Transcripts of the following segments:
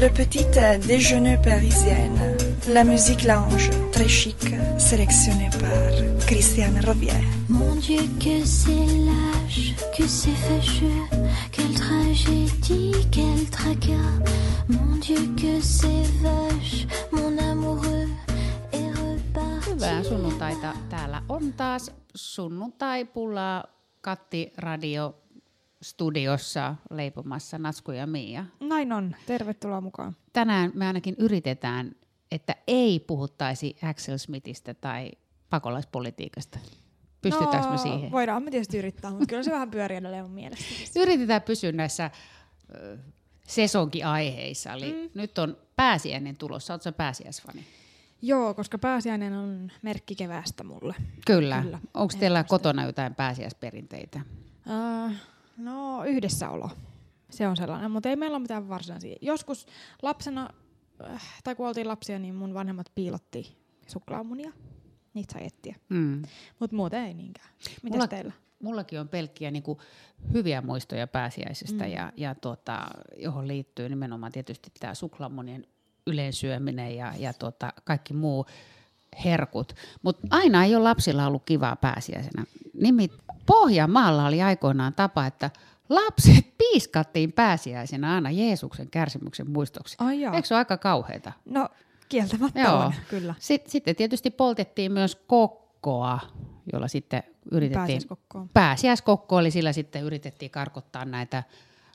Le petit déjeuner parisienne. La musique lounge, très chic, sélectionnée par Christiane Robier. Mon Dieu, que c'est lâche, que c'est fâcheux, quelle tragédie, quel tracas. Mon Dieu, que c'est vache, mon amoureux est reparti. Hyvää sunnuntaita. Täällä on taas sunnuntai-pulla Katti Radio studiossa leipomassa Nasku ja Miia. Näin on. Tervetuloa mukaan. Tänään me ainakin yritetään, että ei puhuttaisi Axel Smithistä tai pakolaispolitiikasta. Pystytäänkö no, me siihen? Voidaan me tietysti yrittää, mutta kyllä se vähän pyörii edelleen mun mielestä. Yritetään pysyä näissä ö, sesonkiaiheissa. Eli mm. nyt on pääsiäinen tulossa. Oletko pääsiäisfani? Joo, koska pääsiäinen on merkki keväästä mulle. Kyllä. Kyllä, Onko teillä kotona jotain pääsiäisperinteitä? Uh, no, yhdessäolo. Se on sellainen, mutta ei meillä ole mitään varsinaisia. Joskus lapsena, äh, tai kun oltiin lapsia, niin mun vanhemmat piilotti suklaamunia. Niitä sai etsiä. Mm. Mutta muuten ei niinkään. Mitäs Mulla- teillä? Mullakin on pelkkiä niin kuin, hyviä muistoja pääsiäisestä, mm. ja, ja tuota, johon liittyy nimenomaan tietysti tämä suklaamunien yleisyöminen ja, ja tuota, kaikki muu herkut. Mutta aina ei ole lapsilla ollut kivaa pääsiäisenä. Nimit Pohjanmaalla oli aikoinaan tapa, että lapset piiskattiin pääsiäisenä aina Jeesuksen kärsimyksen muistoksi. Ai jaa. Eikö se ole aika kauheita? No, kieltämättä Joo. on, kyllä. Sitten, sitten tietysti poltettiin myös kokkoa, jolla sitten yritettiin... Pääsiäiskokkoa. Pääsiäiskokko, eli sillä sitten yritettiin karkottaa näitä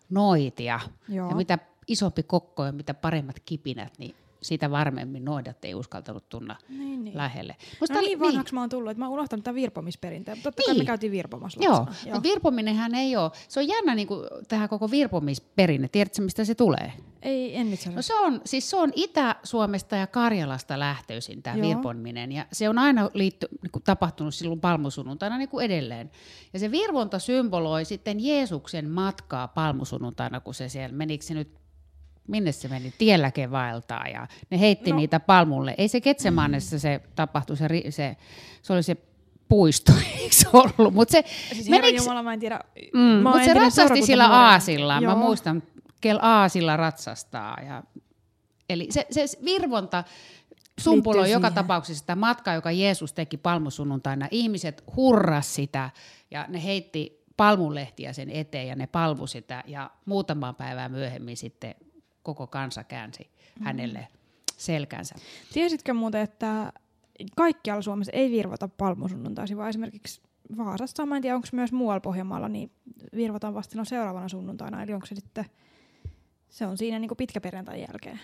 noitia. Joo. Ja mitä isompi kokko ja mitä paremmat kipinät, niin sitä varmemmin noidat ei uskaltanut tunna Niin, niin. lähelle. No Musta oli- niin vanhaksi mä oon tullut, että mä oon unohtanut tämän virpomisperinteen. Totta kai Niin. me käytiin virpomassa Joo, mutta virpominenhän ei ole, se on jännä niin kuin, tähän koko virpomisperinne. Tiedätkö, mistä se tulee? Ei, en itse No asiassa. se on, siis se on Itä-Suomesta ja Karjalasta lähtöisin tämä Joo. virpominen ja se on aina liitty, niin kuin tapahtunut silloin palmusunnuntaina niin kuin edelleen. Ja se virvonta symboloi sitten Jeesuksen matkaa palmusunnuntaina, kun se siellä, menikö se nyt, minne se meni, tielläke vaeltaa ja ne heitti no. Niitä palmulle. Ei se Ketsemanessa se tapahtui, se, se, se oli se puisto, eikö se ollut? Mutta se, Siis menikö- Jumala, mä en tiedä. Mm, Mä mutta se entinen ratsasti sillä aasilla. Mä Joo. muistan, kel aasilla ratsastaa. Ja, eli se, se virvonta sumpuloi joka siihen. tapauksessa sitä matkaa, joka Jeesus teki palmusunnuntaina. Ihmiset hurras sitä ja ne heitti palmulehtiä sen eteen ja ne palvu sitä. Ja muutamaa päivää myöhemmin sitten koko kansa käänsi hänelle selkänsä. Tiesitkö muuten, että kaikkialla Suomessa ei virvota palmusunnuntaisin, vaan esimerkiksi Vaasassa, mä en tiedä onko myös muualla Pohjanmaalla, niin virvotaan vasta seuraavana sunnuntaina, eli onko se sitten, se on siinä niin pitkä perjantai jälkeen.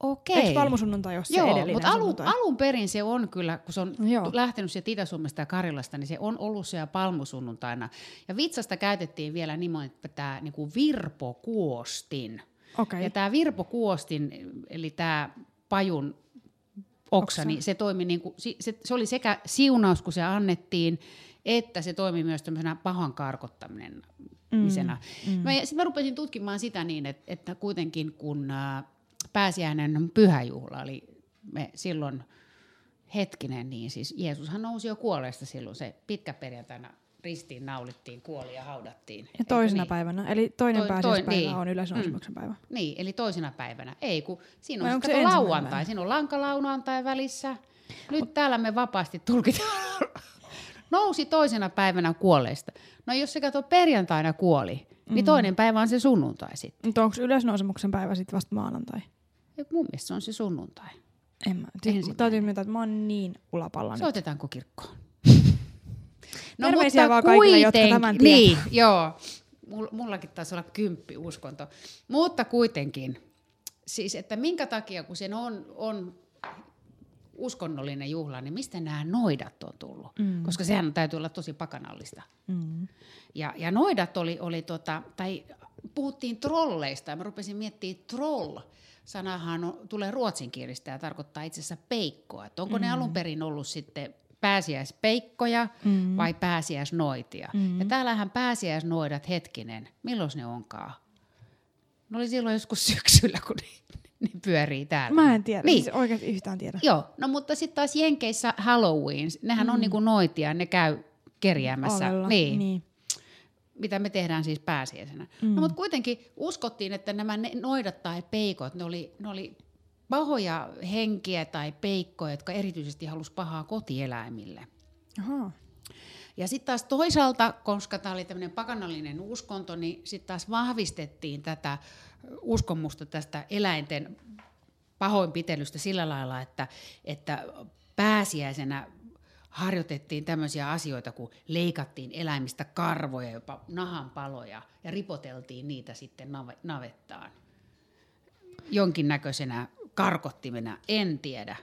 Okei. Eikö palmusunnuntai ole se Joo, edellinen mutta alun, alun perin se on kyllä, kun se on Joo. Lähtenyt sieltä Itä-Suomesta ja Karjalasta, niin se on ollut siellä palmusunnuntaina. Ja vitsasta käytettiin vielä nimenomaan tämä niinku virpokuostin. Okei. Ja tämä virpokuostin, eli tämä pajun oksa, Oksa. niin se toimi niinku, se, se oli sekä siunaus, kun se annettiin, että se toimi myös tämmöisenä pahan karkottaminen. Mm, mm. Sitten mä rupesin tutkimaan sitä niin, että, että kuitenkin kun ää, pääsiäinen pyhäjuhla, eli me silloin hetkinen, niin siis Jeesushan nousi jo kuolleesta silloin, se pitkä perjantaina ristiin naulittiin, kuoli ja haudattiin. Ja toisena niin? päivänä, eli toinen Toi- pääsiäispäivä toi- niin. on yleisönousemuksen päivä. Niin, eli toisena päivänä. Ei, kun siinä on onko se lauantai, päivä? siinä on lankalauantai välissä. Nyt täällä me vapaasti tulkitaan. Nousi toisena päivänä kuolleesta. No jos se kato perjantaina kuoli, niin Mm. toinen päivä on se sunnuntai sitten. Mutta onko yleisnousemuksen päivä sitten vasta maanantai? Ja mun mielestä se on se sunnuntai. En mä. Ensimmäinen. täytyy myöntää, että mä oon niin ulapalla nyt. Soitetaanko kirkkoon? Terveisiä vaan kaikille, jotka tämän tietää. Niin, joo. Mul- Mullakin taisi olla kymppi uskonto. Mutta kuitenkin, siis että minkä takia, kun sen on, on uskonnollinen juhla, niin mistä nämä noidat on tullut? Mm. Koska sehän täytyy olla tosi pakanallista. Mm. Ja, ja noidat oli, oli tota, tai puhuttiin trolleista, ja mä rupesin miettimään troll. Sanahan on, tulee ruotsinkielistä ja tarkoittaa itse asiassa peikkoa. Että onko mm. ne alun perin ollut sitten pääsiäispeikkoja mm. vai pääsiäisnoitia. Mm. Ja täällähän pääsiäisnoidat, hetkinen, milloin ne onkaan? Ne oli silloin joskus syksyllä, kun ne, ne pyörii täällä. Mä en tiedä, Niin. siis oikeasti yhtään tiedä. Joo, no mutta sitten taas Jenkeissä Halloween, nehän mm. on niinku noitia, ne käy kerjäämässä. Ovella, Niin. niin. mitä me tehdään siis pääsiäisenä. Mm. No, mutta kuitenkin uskottiin, että nämä noidat tai peikot, ne oli, ne oli pahoja henkiä tai peikkoja, jotka erityisesti halusi pahaa kotieläimille. Aha. Ja sitten taas toisaalta, koska tämä oli tämmöinen pakanallinen uskonto, niin sitten taas vahvistettiin tätä uskomusta tästä eläinten pahoinpitelystä sillä lailla, että, että pääsiäisenä harjoitettiin tämmöisiä asioita, kun leikattiin eläimistä karvoja, jopa nahanpaloja, ja ripoteltiin niitä sitten nave- navettaan. Jonkinnäköisenä karkottimena, en tiedä.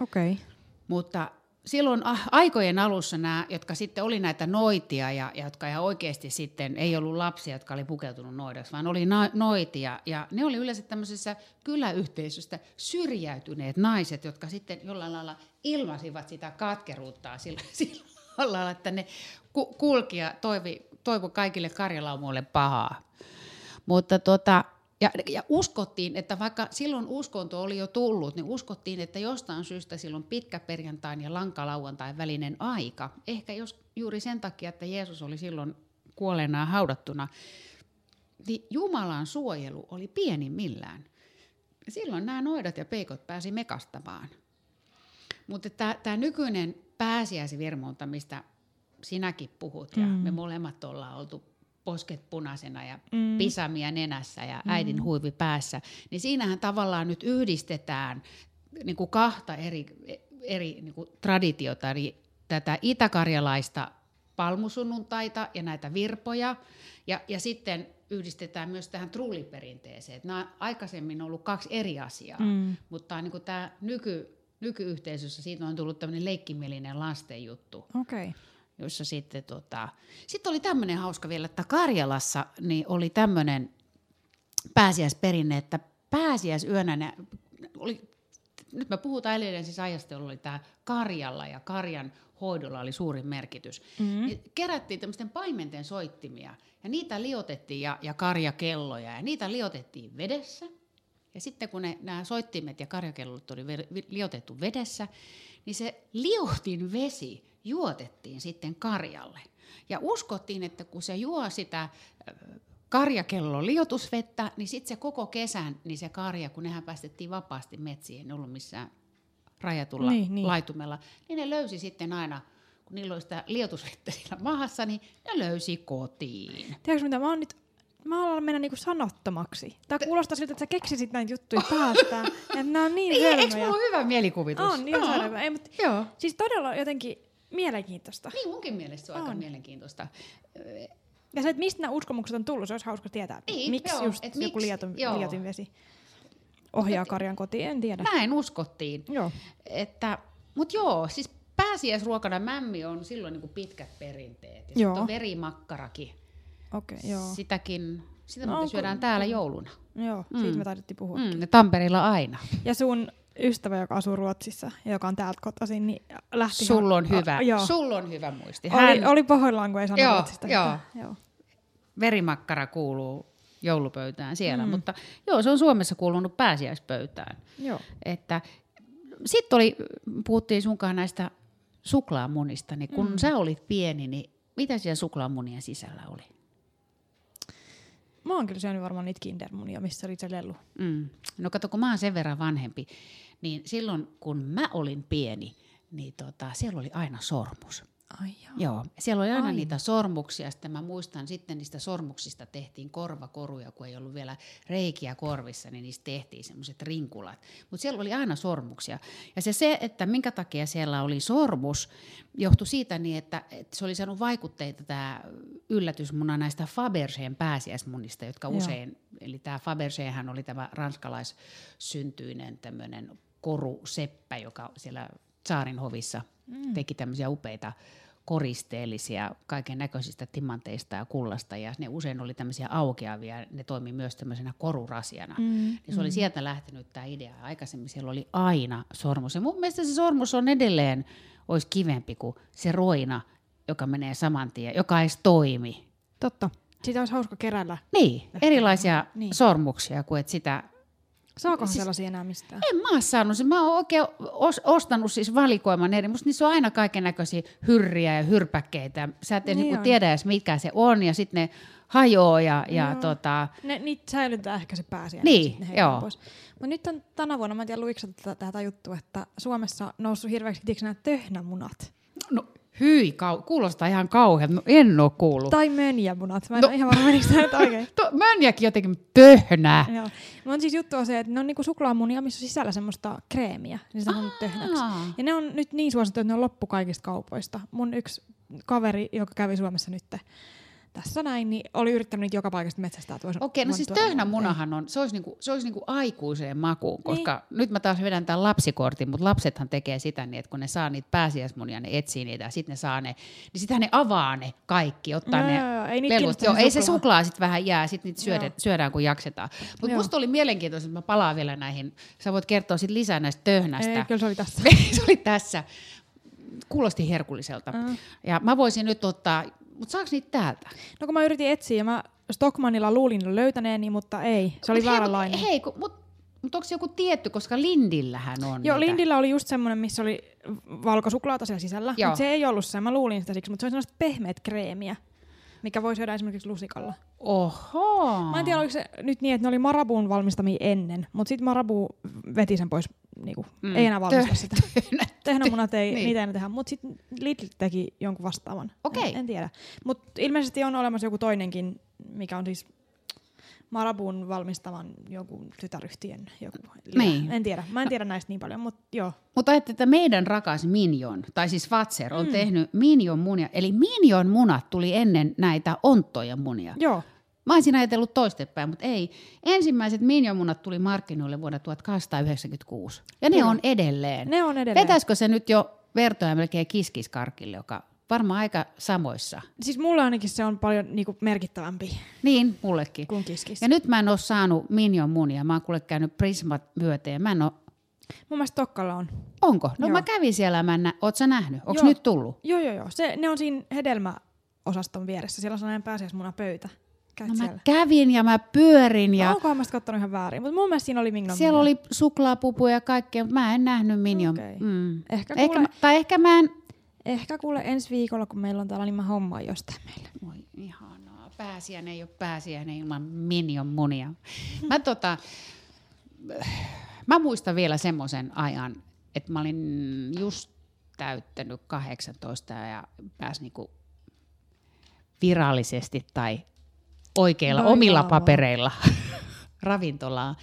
Okei. Okay. Mutta silloin aikojen alussa nämä, jotka sitten oli näitä noitia ja, ja jotka ihan oikeasti sitten ei ollut lapsia, jotka oli pukeutunut noidaksi, vaan oli na- noitia. Ja ne oli yleensä tämmöisessä kyläyhteisöstä syrjäytyneet naiset, jotka sitten jollain lailla ilmasivat sitä katkeruuttaa sillä, sillä lailla, että ne ku- kulki ja toivi, toivo kaikille karjalaumoille pahaa. Mutta tota, ja, ja uskottiin, että vaikka silloin uskonto oli jo tullut, niin uskottiin, että jostain syystä silloin pitkä perjantain ja lankalauantain välinen aika, ehkä jos juuri sen takia, että Jeesus oli silloin kuolleena haudattuna, niin Jumalan suojelu oli pienimmillään. Silloin nämä noidat ja peikot pääsi mekastamaan. Mutta tämä nykyinen pääsiäisvirmonta, mistä sinäkin puhut, ja Mm. me molemmat ollaan oltu posket punaisena ja Mm. pisamia nenässä ja äidin huivi päässä, niin siinähän tavallaan nyt yhdistetään niin kuin kahta eri, eri niin kuin traditiota, eli tätä itäkarjalaista palmusunnuntaita ja näitä virpoja, ja, ja sitten yhdistetään myös tähän trulliperinteeseen. Nämä on aikaisemmin ollut kaksi eri asiaa, Mm. mutta niin kuin tämä nyky, nykyyhteisössä siitä on tullut tämmöinen leikkimielinen lasten juttu Okei. Okay. Jossa sitten tota... Sitten oli tämmöinen hauska vielä, että Karjalassa niin oli tämmöinen pääsiäisperinne, että pääsiäisyönä ne oli, nyt me puhutaan edelleen siis ajasta, jolloin oli tämä Karjalla ja Karjan hoidolla oli suuri merkitys. Mm. Niin kerättiin tämmöisten paimenten soittimia ja niitä liotettiin ja, ja karjakelloja ja niitä liotettiin vedessä. Ja sitten kun ne, nämä soittimet ja karjakellot oli ve- liotettu vedessä, niin se liotin vesi juotettiin sitten karjalle. Ja uskottiin, että kun se juo sitä karjakellon liotusvettä, niin sitten se koko kesän, niin se karja, kun nehän päästettiin vapaasti metsiin, ei ollut missään rajatulla Niin, niin, niin. niin. laitumella, niin ne löysi sitten aina, kun niillä oli sitä liotusvettä siellä maassa, niin ne löysi kotiin. Tiedätkö mitä, mä oon nyt Mä haluan mennä niinku sanottomaksi. Tää kuulostaa siltä, että sä keksisit näitä juttuja päästään. että nää on niin Niin, eikö hölmöjä. mulla ole hyvä mielikuvitus? On, Joo. sairaan. Ei, mutta Joo. siis todella jotenkin mielenkiintoista. Niin munkin mielestä se on, aika On. mielenkiintoista. Ja se, että mistä nämä uskomukset on tullut, se olisi hauska tietää. Niin, miksi joo, just et joku miksi- lieton, joo. lietin vesi ohjaa karjan kotiin, en tiedä. Näin uskottiin. Joo. Että, mutta joo, siis pääsiäisruokana mämmi on silloin niin pitkät perinteet. Ja Joo. sitten on verimakkarakin. Okei, okay, joo. Sitäkin, sitä No onko- syödään täällä jouluna. Joo, siitä me taidettiin puhua. Mm, ja Tampereella aina. Ja sun ystävä, joka asuu Ruotsissa ja joka on täältä kotoisin, niin lähti... Sulla on hyvä, A, joo. sulla on hyvä muisti. Oli, oli pahoillaan, kun ei sano Joo, Ruotsista. joo. Joo. verimakkara kuuluu joulupöytään siellä, mm. mutta joo, se on Suomessa kuulunut pääsiäispöytään. joo. Että sitten oli, puhuttiin sunkaan näistä suklaamunista, niin kun mm. sä olit pieni, niin mitä siellä suklaamunien sisällä oli? Mä oon kyllä syönyt varmaan niitä kindermunia, missä oli se lellu. Mm. No kato, kun mä oon sen verran vanhempi, niin silloin kun mä olin pieni, niin tota, siellä oli aina sormus. Ai joo. Joo, siellä oli aina. Aina. niitä sormuksia. Sitten mä muistan, sitten niistä sormuksista tehtiin korvakoruja, kun ei ollut vielä reikiä korvissa, niin niistä tehtiin semmoiset rinkulat. Mutta siellä oli aina sormuksia. Ja se, se, että minkä takia siellä oli sormus, johtui siitä niin, että, että se oli saanut vaikutteita tämä yllätysmuna näistä Fabergeen pääsiäismunista, jotka Joo. usein, eli tämä Fabergéhän oli tämä ranskalaissyntyinen tämmöinen koruseppä, joka siellä Saarin hovissa mm. teki tämmöisiä upeita koristeellisia kaiken näköisistä timanteista ja kullasta ja ne usein oli tämmöisiä aukeavia, ne toimi myös tämmöisenä korurasiana. Mm. Niin se oli sieltä lähtenyt tämä idea. Aikaisemmin siellä oli aina sormus ja mun mielestä se sormus on edelleen, olisi kivempi kuin se roina, joka menee saman tien, joka ei toimi. Totta. Sitä olisi hauska keräillä. Niin, erilaisia niin. sormuksia kuin että sitä Saakohan Siis- sellaisia enää mistään? En mä oon saanut. Mä oon oikein os, ostanut siis valikoiman eri. Musta niissä on aina kaiken näköisiä hyrriä ja hyrpäkkeitä. Sä et Niin niin niinku tiedä edes mikä se on ja sitten ne hajoaa ja, ja Joo. tota, Ne, niitä säilytetään ehkä se pääsiäinen. Niin, joo. Pois. Mutta nyt on tänä vuonna, mä en tiedä luiko sä tätä, tätä juttua, että Suomessa on noussut hirveäksi, tiedätkö nämä töhnämunat? Hyi, kau, kuulostaa ihan kauhean. No, en oo kuullut. Tai mönjämunat. Mä en No. ole ihan varma, menikö tämä oikein. To, mönjäkin jotenkin töhnää. Joo. Mun siis juttu on se, että ne on niinku suklaamunia, missä on sisällä semmoista kreemiä. Niin sitä on töhnäksi. Ja ne on nyt niin suosittu, että ne on loppu kaikista kaupoista. Mun yksi kaveri, joka kävi Suomessa nyt tässä näin, niin oli yrittänyt joka paikasta metsästää. Tuossa Okei, no siis tuoda töhnämunahan on, se olisi, niinku, se olisi niinku aikuiseen makuun, koska niin. nyt mä taas vedän tämän lapsikortin, mutta lapsethan tekee sitä niin, että kun ne saa niitä pääsiäismunia, ne etsii niitä ja sitten ne saa ne, niin sitähän ne avaa ne kaikki, ottaa Joo, ne joo, ei kiinnosta Joo, se ei se suklaa. sitten vähän jää, sitten niitä syödään, Joo. syödään kun jaksetaan. Mutta musta oli mielenkiintoista, että mä palaan vielä näihin, sä voit kertoa sitten lisää näistä töhnästä. Ei, kyllä se oli tässä. se oli tässä. Kuulosti herkulliselta. Mm. Ja mä voisin nyt ottaa, mutta saako niitä täältä? No kun mä yritin etsiä, ja mä Stockmanilla luulin löytäneeni, mutta ei. Se oli Mut hei, vääränlainen. Hei, kun, mut, mutta onko joku tietty, koska Lindillähän on Joo, niitä. Lindillä oli just semmoinen, missä oli valkosuklaata siellä sisällä, Joo. mutta se ei ollut se. Mä luulin sitä siksi, mutta se oli sellaista pehmeät kreemiä, mikä voi syödä esimerkiksi lusikalla. Oho. Mä en tiedä, oliko se nyt niin, että ne oli Marabuun valmistamia ennen, mutta sitten Marabu veti sen pois, niinku, Mm. ei enää valmista Tö- sitä. Tehnämunat ei, Niin. niitä ei enää tehdä, mutta sitten Lidl teki jonkun vastaavan. Okei. En, en tiedä. Mutta ilmeisesti on olemassa joku toinenkin, mikä on siis Marabuun valmistavan joku tytäryhtiön joku. Niin. En tiedä. Mä en tiedä näistä niin paljon, mutta joo. Mutta ajattelin, että meidän rakas Minion, tai siis Fatser, Mm. on tehnyt Minion munia. Eli Minion munat tuli ennen näitä onttoja munia. Joo. Mä olisin ajatellut toistepäin, mutta ei. Ensimmäiset Minion munat tuli markkinoille vuonna 1896. Ja ne Joo. on edelleen. Ne on edelleen. Vetäisikö se nyt jo vertoja melkein kiskiskarkille, joka varmaan aika samoissa. Siis mulle ainakin se on paljon niinku, merkittävämpi Niin, mullekin. kuin kiskis. Ja nyt mä en ole saanut Minion munia. Mä oon kuule käynyt Prismat myöten. Mä en oo, Mun mielestä Tokkalla on. onko? No Joo. mä kävin siellä, mä nä... Oot sä nähnyt? Onko nyt tullut? Joo, joo, joo. Se, ne on siinä hedelmäosaston vieressä. Siellä on sellainen pääsiäismunapöytä. Käyt No mä siellä. kävin ja mä pyörin ja Ja... Onkohan mä kattonut ihan väärin, mutta mun mielestä siinä oli Mignon siellä oli suklaapupuja ja kaikkea, mutta mä en nähnyt Minion. Okei. Mm. Ehkä Ehkä, kuule- mä, tai ehkä mä en... Ehkä kuule ensi viikolla, kun meillä on täällä, niin mä hommaan jostain meille. Voi ihanaa. Pääsiäinen ei ole pääsiäinen ilman Minion munia. Mä, tota, mä muistan vielä semmoisen ajan, että mä olin just täyttänyt 18 ja pääsin niinku virallisesti tai oikeilla Vai omilla vau. papereilla ravintolaan.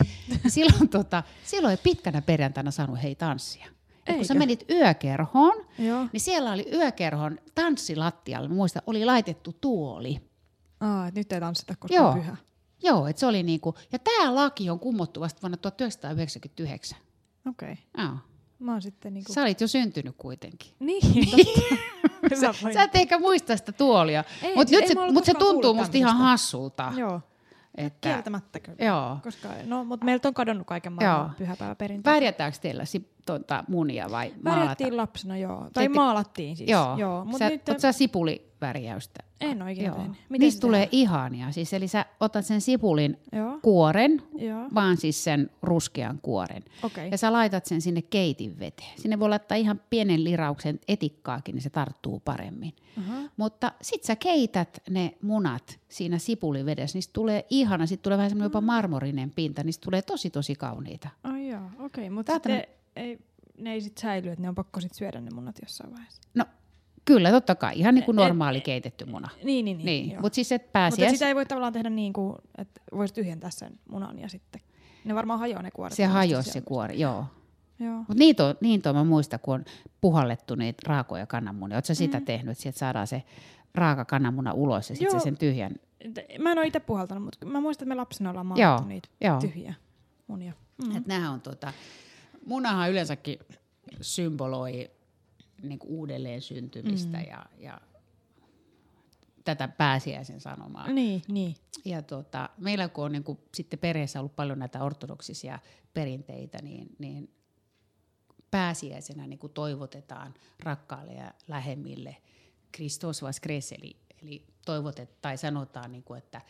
Silloin, tota, silloin ei pitkänä perjantaina saanut hei tanssia. Et kun sä menit yökerhoon, Joo. niin siellä oli yökerhon tanssilattialla, mä muistan, oli laitettu tuoli. Aa, et nyt ei tanssita, koska Joo. on pyhä. Joo, että se oli niinku, ja tämä laki on kummottu vasta vuonna 1999. Okei. Okay. Joo. Mä oon sitten niinku... Sä olit jo syntynyt kuitenkin. Niin, totta. Hyvä Sä, sä et ehkä muista sitä tuolia, mutta nyt ei se, mut se tuntuu musta ihan hassulta. Joo, Että, kieltämättä kyllä. joo. Koska, no, mutta meiltä on kadonnut kaiken maailman pyhäpäiväperinteet. Värjätäänkö teillä si, tuota, munia vai maalata? Värjättiin lapsena, joo. Tai Teette- maalattiin siis. Joo. joo. Mut sä, nyt, oot sä sipulivärjäystä? en oikein Joo. Niistä tulee ihania. Siis, eli sä otat sen sipulin Joo, kuoren, joo. vaan siis sen ruskean kuoren. Okei. Ja sä laitat sen sinne keitin veteen. Sinne voi laittaa ihan pienen lirauksen etikkaakin, niin se tarttuu paremmin. Aha. Mutta sit sä keität ne munat siinä sipulivedessä, niistä tulee ihana, sit tulee vähän semmoinen jopa marmorinen pinta, niistä tulee tosi tosi kauniita. Ai joo, okei. Mutta Täältä sitten ei, ne ei sit säily, että ne on pakko sit syödä ne munat jossain vaiheessa. No kyllä, totta kai, ihan niin kuin Et- normaali keitetty muna. Niin, niin, niin. Niin, mutta siis et Mutta pääsiäis, sitä ei voi tavallaan tehdä niin kuin, että voisi tyhjentää sen munan ja sitten. Ne varmaan hajoaa ne kuoret. se hajosi se kuori, joo. Joo. Mutta niitä on, niitä on, mä muistan, kun on puhallettu niitä raakoja kananmunia. Oletko sä sitä Mm. tehnyt, että sieltä saadaan se raaka kananmuna ulos ja sitten se sen tyhjän Et- Mä en ole itse puhaltanut, mutta mä muistan, että me lapsena ollaan maalattu niitä joo. tyhjiä munia. Mm. Et nämä on tota, munahan yleensäkin symboloi niin uudelleen syntymistä mm. ja, ja tätä pääsiäisen sanomaa. Niin, niin. Ja tota, meillä kun on niin kuin, sitten perheessä ollut paljon näitä ortodoksisia perinteitä, niin, niin pääsiäisenä niin kuin toivotetaan rakkaalle ja lähemmille Christos vas cres, eli, eli toivotet, tai sanotaan, niin kuin, että,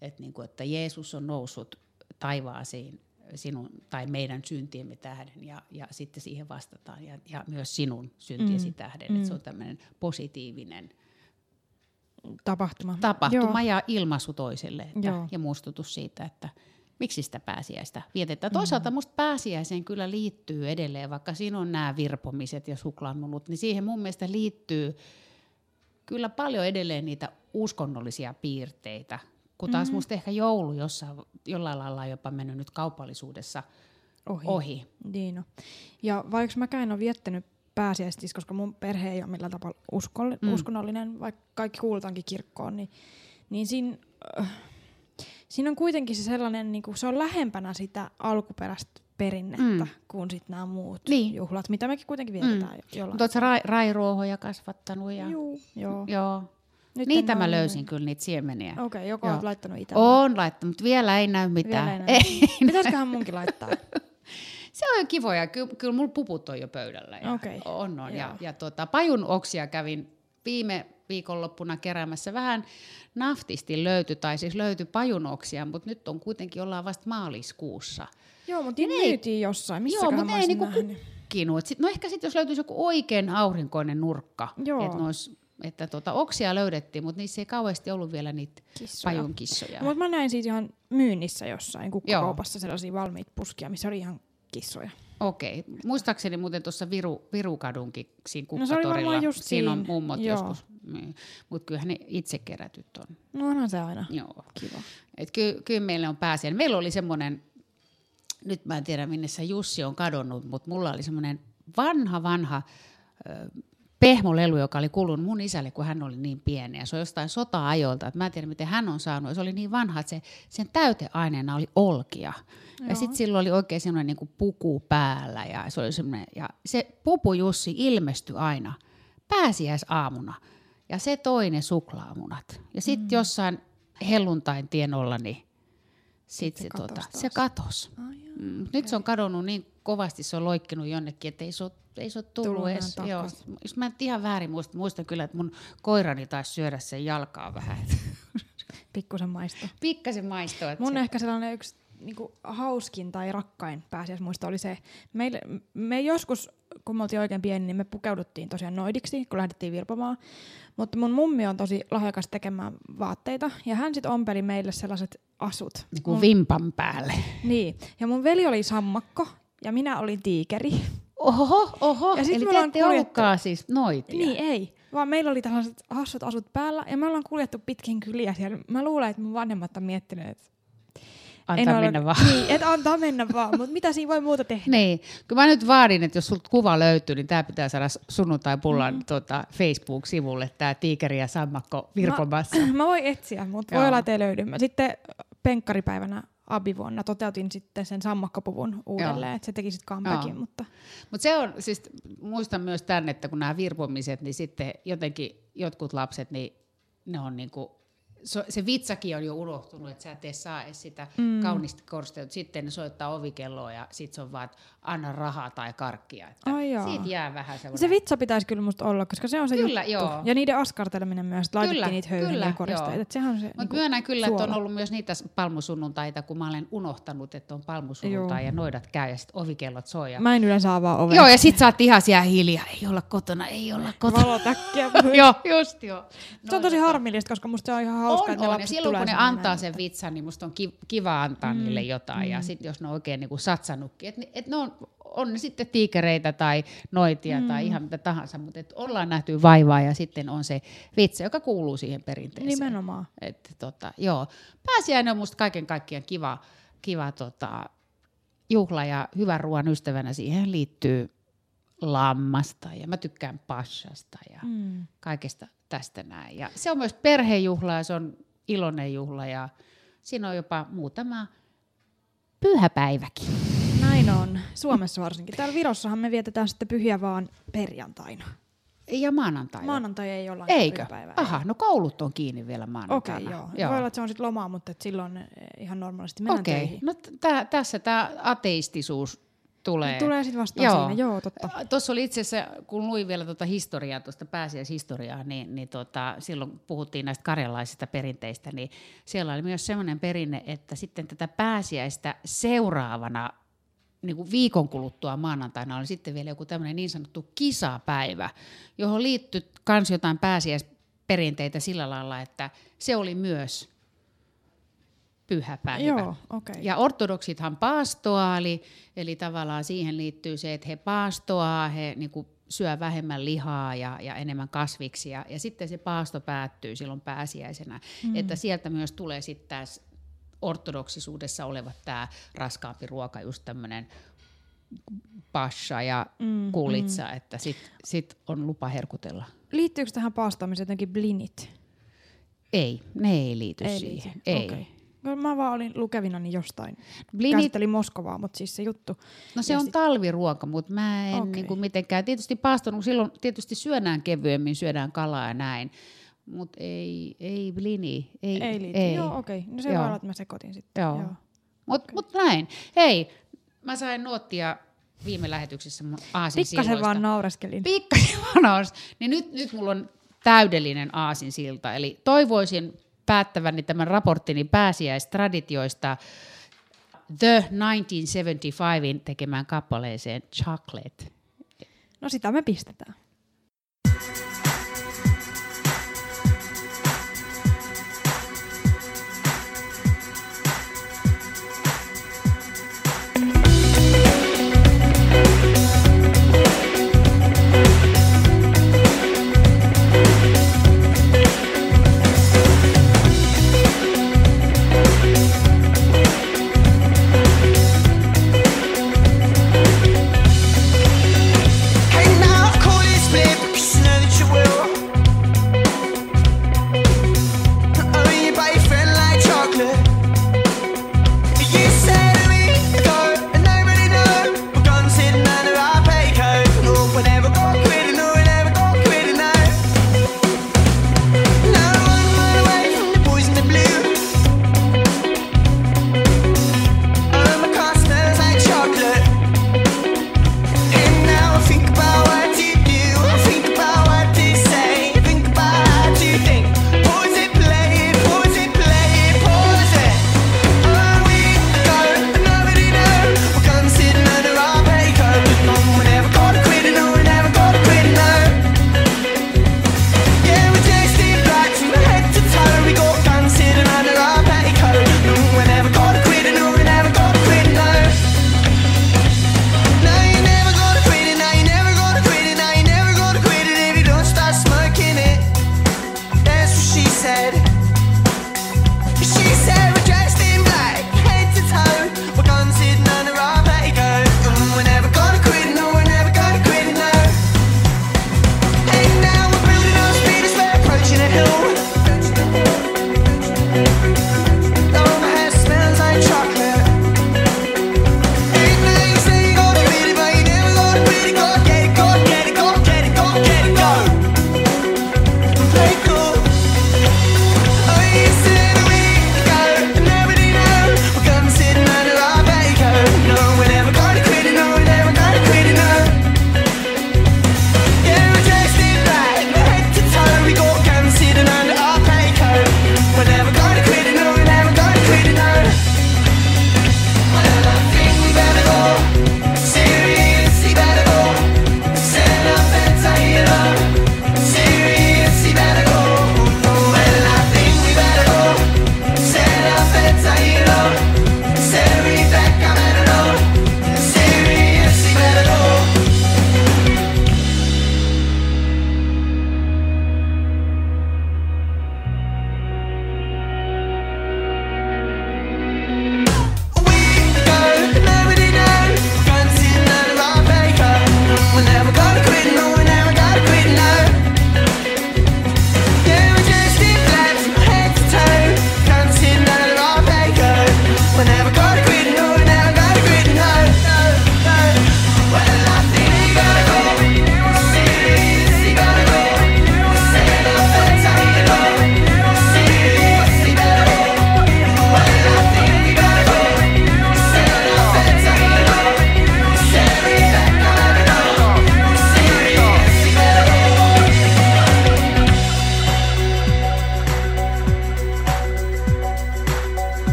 että, niin kuin, että Jeesus on noussut taivaaseen sinun tai meidän syntiemme tähden ja, ja sitten siihen vastataan ja, ja myös sinun syntiesi mm. tähden. Mm. Että se on tämmöinen positiivinen Tapahtuma. tapahtuma Joo. ja ilmaisu toiselle että, ja muistutus siitä, että miksi sitä pääsiäistä vietetään. Mm. Toisaalta musta pääsiäiseen kyllä liittyy edelleen, vaikka siinä on nämä virpomiset ja suklaamulut, niin siihen mun mielestä liittyy kyllä paljon edelleen niitä uskonnollisia piirteitä, kun taas mm-hmm. musta ehkä joulu jossain, jollain lailla on jopa mennyt nyt kaupallisuudessa ohi. ohi. Niin no. Ja vaikka mä en ole viettänyt pääsiäistä, koska mun perhe ei ole millään tapaa uskoll- mm. uskonnollinen, vaikka kaikki kuulutaankin kirkkoon, niin, niin siinä, äh, siinä on kuitenkin se sellainen, niin kuin, se on lähempänä sitä alkuperäistä perinnettä mm. kuin sitten nämä muut niin. juhlat, mitä mekin kuitenkin vietetään. Mm. Jollain. Mutta ra- rairuohoja kasvattanut? Ja... Juu, joo. joo. Nyt niitä mä löysin niin. kyllä, niitä siemeniä. Okei, okay, joko olet laittanut itse? On laittanut, mutta vielä ei näy mitään. Vielä ei näy. Ei. Pitäisiköhän munkin laittaa? se on jo kivoja. Ky- kyllä mulla puput on jo pöydällä. Ja okay. On, on. Ja, ja tuota, pajun oksia kävin viime viikonloppuna keräämässä vähän naftisti löytyi, tai siis löytyi pajunoksia, mutta nyt on kuitenkin, ollaan vasta maaliskuussa. Joo, mutta ne myytiin jossain. Missä joo, mutta ei niinku kukkinut. No ehkä sitten jos löytyisi joku oikein aurinkoinen nurkka, että nois, että tuota, oksia löydettiin, mutta niissä ei kauheasti ollut vielä niitä kissoja. pajunkissoja. No, mutta mä näin siitä ihan myynnissä jossain kukkakaupassa sellaisia valmiita puskia, missä oli ihan kissoja. Okei. Muistaakseni muuten tuossa Viru, Virukadunkin siinä kukkatorilla. No just siinä on mummot Joo. joskus. Niin. Mutta kyllähän ne itse kerätyt on. No onhan se aina. Joo. Kiva. Et ky, kyllä meillä on pääsiäinen. Meillä oli semmoinen, nyt mä en tiedä minne se Jussi on kadonnut, mutta mulla oli semmoinen vanha, vanha pehmolelu, joka oli kulunut mun isälle, kun hän oli niin pieni. Ja se on jostain sota-ajoilta, että mä en tiedä, miten hän on saanut. se oli niin vanha, että se, sen täyteaineena oli olkia. Joo. Ja sitten sillä oli oikein semmoinen niin puku päällä. Ja se, oli ja se pupu Jussi ilmestyi aina pääsiäisaamuna. Ja se toinen suklaamunat. Ja sitten mm. jossain helluntain tienolla, niin sit se, se, tota, se katos. Oh, mm, okay. Nyt se on kadonnut niin kovasti, se on loikkinut jonnekin, että ei se ole ei se ole tullut, tullut edes. Joo. Jos mä en ihan väärin muista, muistan kyllä, että mun koirani taisi syödä sen jalkaa vähän. Pikkusen maisto. Pikkasen maisto. Mun se... ehkä sellainen yksi niin kuin hauskin tai rakkain pääsiäismuisto oli se, meille, me joskus, kun me oltiin oikein pieni, niin me pukeuduttiin tosiaan noidiksi, kun lähdettiin virpomaan. Mutta mun mummi on tosi lahjakas tekemään vaatteita, ja hän sitten ompeli meille sellaiset asut. Niin kuin mun... vimpan päälle. Niin, ja mun veli oli sammakko, ja minä olin tiikeri. Oho, oho. Ja sit Eli te ette kuljettu... siis noitia. Niin, ei. Vaan meillä oli tällaiset hassut asut päällä, ja me ollaan kuljettu pitkin kyliä siellä. Mä luulen, että mun vanhemmat on miettinyt, että Antaa en mennä ole, vaan. Niin, että antaa mennä vaan, mutta mitä siinä voi muuta tehdä? Niin, kyllä mä nyt vaadin, että jos sulta kuva löytyy, niin tämä pitää saada sunnuntai-pullan mm. tuota, Facebook-sivulle, tämä tiikeri ja sammakko virpomassa. Mä, mä voin etsiä, mutta voi olla, että ei löydy. Sitten penkkaripäivänä abivuonna toteutin sitten sen sammakkopuvun uudelleen, että se teki sitten comebackin. Mutta Mut se on, siis muistan myös tänne, että kun nämä virpomiset, niin sitten jotenkin jotkut lapset, niin ne on niinku se vitsakin on jo unohtunut, että sä et edes saa edes sitä mm. kaunista korsteutta. Sitten ne soittaa ovikelloa ja sitten se on vaan, että anna rahaa tai karkkia. Että oh, siitä jää vähän sellainen. Se vitsa pitäisi kyllä musta olla, koska se on se kyllä, juttu. Joo. Ja niiden askarteleminen myös, että laitettiin niitä höyheniä ja koristeita. Sehän on se Mutta niin myönnän kyllä, suola. että on ollut myös niitä palmusunnuntaita, kun mä olen unohtanut, että on palmusunnuntai joo. ja noidat käy ja sitten ovikellot soi. Ja... Mä en yleensä avaa ovea. Joo, ja sit sä oot ihan siellä hiljaa. Ei olla kotona, ei olla kotona. Valotäkkiä. joo, just joo. Se on tosi harmillista, koska musta se on ihan hauska, on, on. Ja silloin kun ne antaa sen vitsan, niin musta on kiva antaa mm. niille jotain. Mm. Ja sitten jos ne on oikein niin satsannutkin, että et ne on on ne sitten tiikereitä tai noitia mm. tai ihan mitä tahansa, mutta et ollaan nähty vaivaa ja sitten on se vitsi, joka kuuluu siihen perinteeseen. Nimenomaan. Et, tota, joo. Pääsiäinen on musta kaiken kaikkiaan kiva, kiva tota, juhla ja hyvän ruoan ystävänä siihen liittyy lammasta ja mä tykkään passasta ja mm. kaikesta tästä näin. Ja se on myös perhejuhla ja se on iloinen juhla ja siinä on jopa muutama pyhäpäiväkin. Näin on, Suomessa varsinkin. Täällä Virossahan me vietetään sitten pyhiä vaan perjantaina. Ja maanantaina? Maanantai ei olla Eikö? Päivä, Aha, no koulut on kiinni vielä maanantaina. Okei, okay, joo. joo. Voi olla, että se on sitten lomaa, mutta silloin eh, ihan normaalisti mennään Okei, okay. no t- tässä tämä ateistisuus tulee. Tulee sitten vastaan Joo. siinä, joo, totta. Tuossa oli itse asiassa, kun luin vielä tuota historiaa, tuosta pääsiäishistoriaa, niin, niin tota, silloin puhuttiin näistä karjalaisista perinteistä, niin siellä oli myös sellainen perinne, että sitten tätä pääsiäistä seuraavana niin kuin viikon kuluttua maanantaina oli sitten vielä joku tämmöinen niin sanottu kisapäivä, johon liittyi myös jotain pääsiäisperinteitä sillä lailla, että se oli myös pyhä päivä. Joo, okei. Ja ortodoksithan paastoaa, eli, eli tavallaan siihen liittyy se, että he paastoaa, he niin kuin syö vähemmän lihaa ja, ja enemmän kasviksia, ja sitten se paasto päättyy silloin pääsiäisenä. Mm. Että sieltä myös tulee sitten ortodoksisuudessa olevat tämä raskaampi ruoka, just tämmöinen pasha ja mm, kulitsa, mm. että sit, sit on lupa herkutella. Liittyykö tähän paastoamiseen jotenkin blinit? Ei, ne ei liity Ei siihen. liity. Ei. Okei. No, mä vaan olin lukevinani jostain. Blinit, Käsittelin Moskovaa, mutta siis se juttu. no se Ja on sit- talviruoka, mutta mä en okay. niinku mitenkään, tietysti paaston, silloin tietysti syödään kevyemmin, syödään kalaa ja näin, mutta ei, ei blini, ei, Ei liity. ei. Joo, okei. No se Joo. voi olla, että mä sekoitin sitten. Joo. Mutta mut näin. Hei, mä sain nuottia viime lähetyksessä mun aasin Pikkasen vaan naureskelin. Pikkasen vanaus. Niin nyt, nyt mulla on täydellinen aasinsilta. Eli toivoisin päättäväni tämän raporttini pääsiäistraditioista The 1975 tekemään kappaleeseen Chocolate. No sitä me pistetään.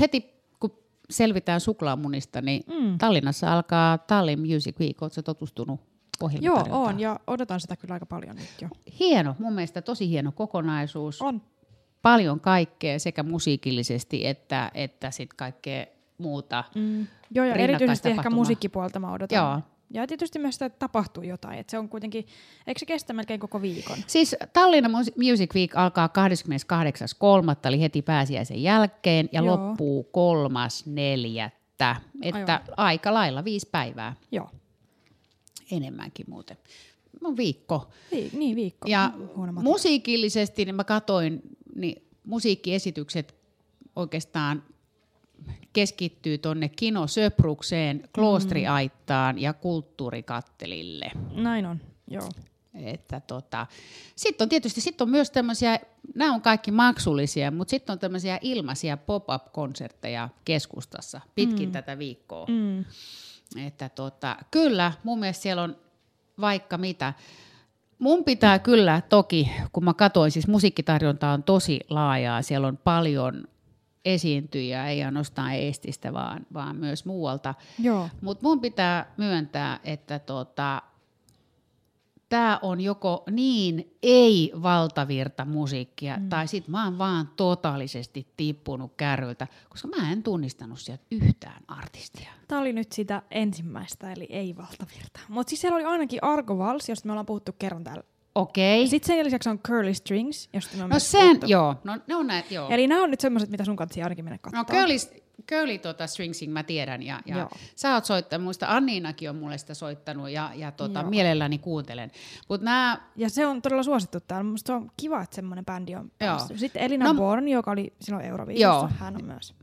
Heti, kun selvitään suklaamunista, niin Mm. Tallinnassa alkaa Tallinn Music Week. Oletko tutustunut Joo, on ja odotan sitä kyllä aika paljon nyt jo. Hieno, mun mielestä tosi hieno kokonaisuus. On. Paljon kaikkea sekä musiikillisesti että, että sit kaikkea muuta. Mm. Joo, ja erityisesti ehkä musiikkipuolta mä odotan. Joo. Ja tietysti myös sitä, että tapahtuu jotain. Että se on kuitenkin, eikö se kestä melkein koko viikon? Siis Tallinna Mus- Music Week alkaa 28.3. eli heti pääsiäisen jälkeen ja Joo. loppuu 3.4. Että Aivan. aika lailla viisi päivää, Joo. enemmänkin muuten. No viikko. Vi- niin, viikko. Ja musiikillisesti niin mä katoin, niin musiikkiesitykset oikeastaan keskittyy tonne Kino Söprukseen, Kloostriaittaan ja Kulttuurikattelille. Näin on, joo. Että tota. Sitten on tietysti sit on myös tämmöisiä, nämä on kaikki maksullisia, mutta sitten on tämmöisiä ilmaisia pop-up-konsertteja keskustassa pitkin mm. tätä viikkoa. Mm. Että tota, kyllä, mun mielestä siellä on vaikka mitä. Mun pitää kyllä toki, kun mä katsoin, siis musiikkitarjonta on tosi laajaa, siellä on paljon esiintyjiä, ei ainoastaan Eestistä, vaan, vaan myös muualta. Mutta mun pitää myöntää, että tota, tämä on joko niin ei-valtavirta musiikkia, mm. tai sit mä oon vaan totaalisesti tippunut kärryltä, koska mä en tunnistanut sieltä yhtään artistia. Tämä oli nyt sitä ensimmäistä, eli ei valtavirta. Mutta siis siellä oli ainakin Argo Vals, josta me ollaan puhuttu kerran täällä. Okei. Sitten sen lisäksi on Curly Strings, josta me on No sen, puhuttu. joo. No ne on näitä, joo. Eli nämä on nyt semmoiset, mitä sun kannattaa ainakin mennä No katsomaan. Curly, Curly tota, Stringsing mä tiedän ja, ja Joo. sä oot soittanut, muista Anniinakin on mulle sitä soittanut ja, ja tota, Joo. mielelläni kuuntelen. Mutta nämä Ja se on todella suosittu täällä. Musta on kiva, että semmoinen bändi on Joo. päässyt. Sitten Elina No- no, Born, joka oli silloin Euroviisussa, hän on myös.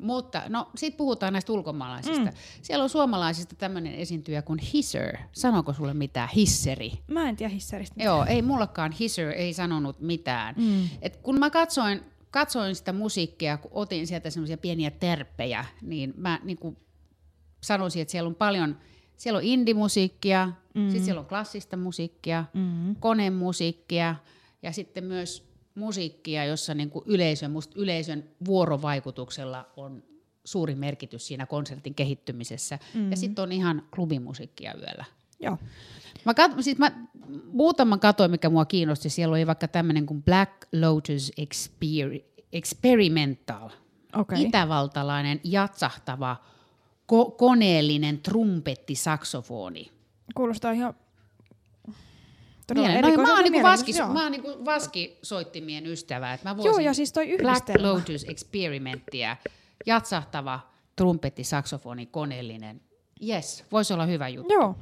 Mutta no sit puhutaan näistä ulkomaalaisista. Mm. Siellä on suomalaisista tämmöinen esiintyjä kuin Hisser. Sanooko sulle mitään? Hisseri. Mä en tiedä hisseristä. Joo, ei mullakaan Hisser ei sanonut mitään. Mm. Et kun mä katsoin, katsoin sitä musiikkia, kun otin sieltä semmoisia pieniä terppejä, niin mä niin kuin sanoisin, että siellä on paljon, siellä on indimusiikkia, mm. sitten siellä on klassista musiikkia, Mm. konemusiikkia ja sitten myös musiikkia, jossa niin kuin yleisön, musta yleisön vuorovaikutuksella on suuri merkitys siinä konsertin kehittymisessä. Mm. Ja sitten on ihan klubimusiikkia yöllä. Joo. Mä kat, siis mä muutaman katoin, mikä mua kiinnosti. Siellä oli vaikka tämmöinen kuin Black Lotus Exper- Experimental. Okay. Itävaltalainen jatsahtava ko- koneellinen trumpetti saksofoni. Kuulostaa ihan todella Mielen- no, erikoiselta mä oon niinku vaski, joo. mä oon niinku vaskisoittimien ystävä. Et mä Joo, voisin ja siis toi Black. Lotus Experimenttiä, jatsahtava trumpetti saksofoni koneellinen. Yes, voisi olla hyvä juttu. Joo,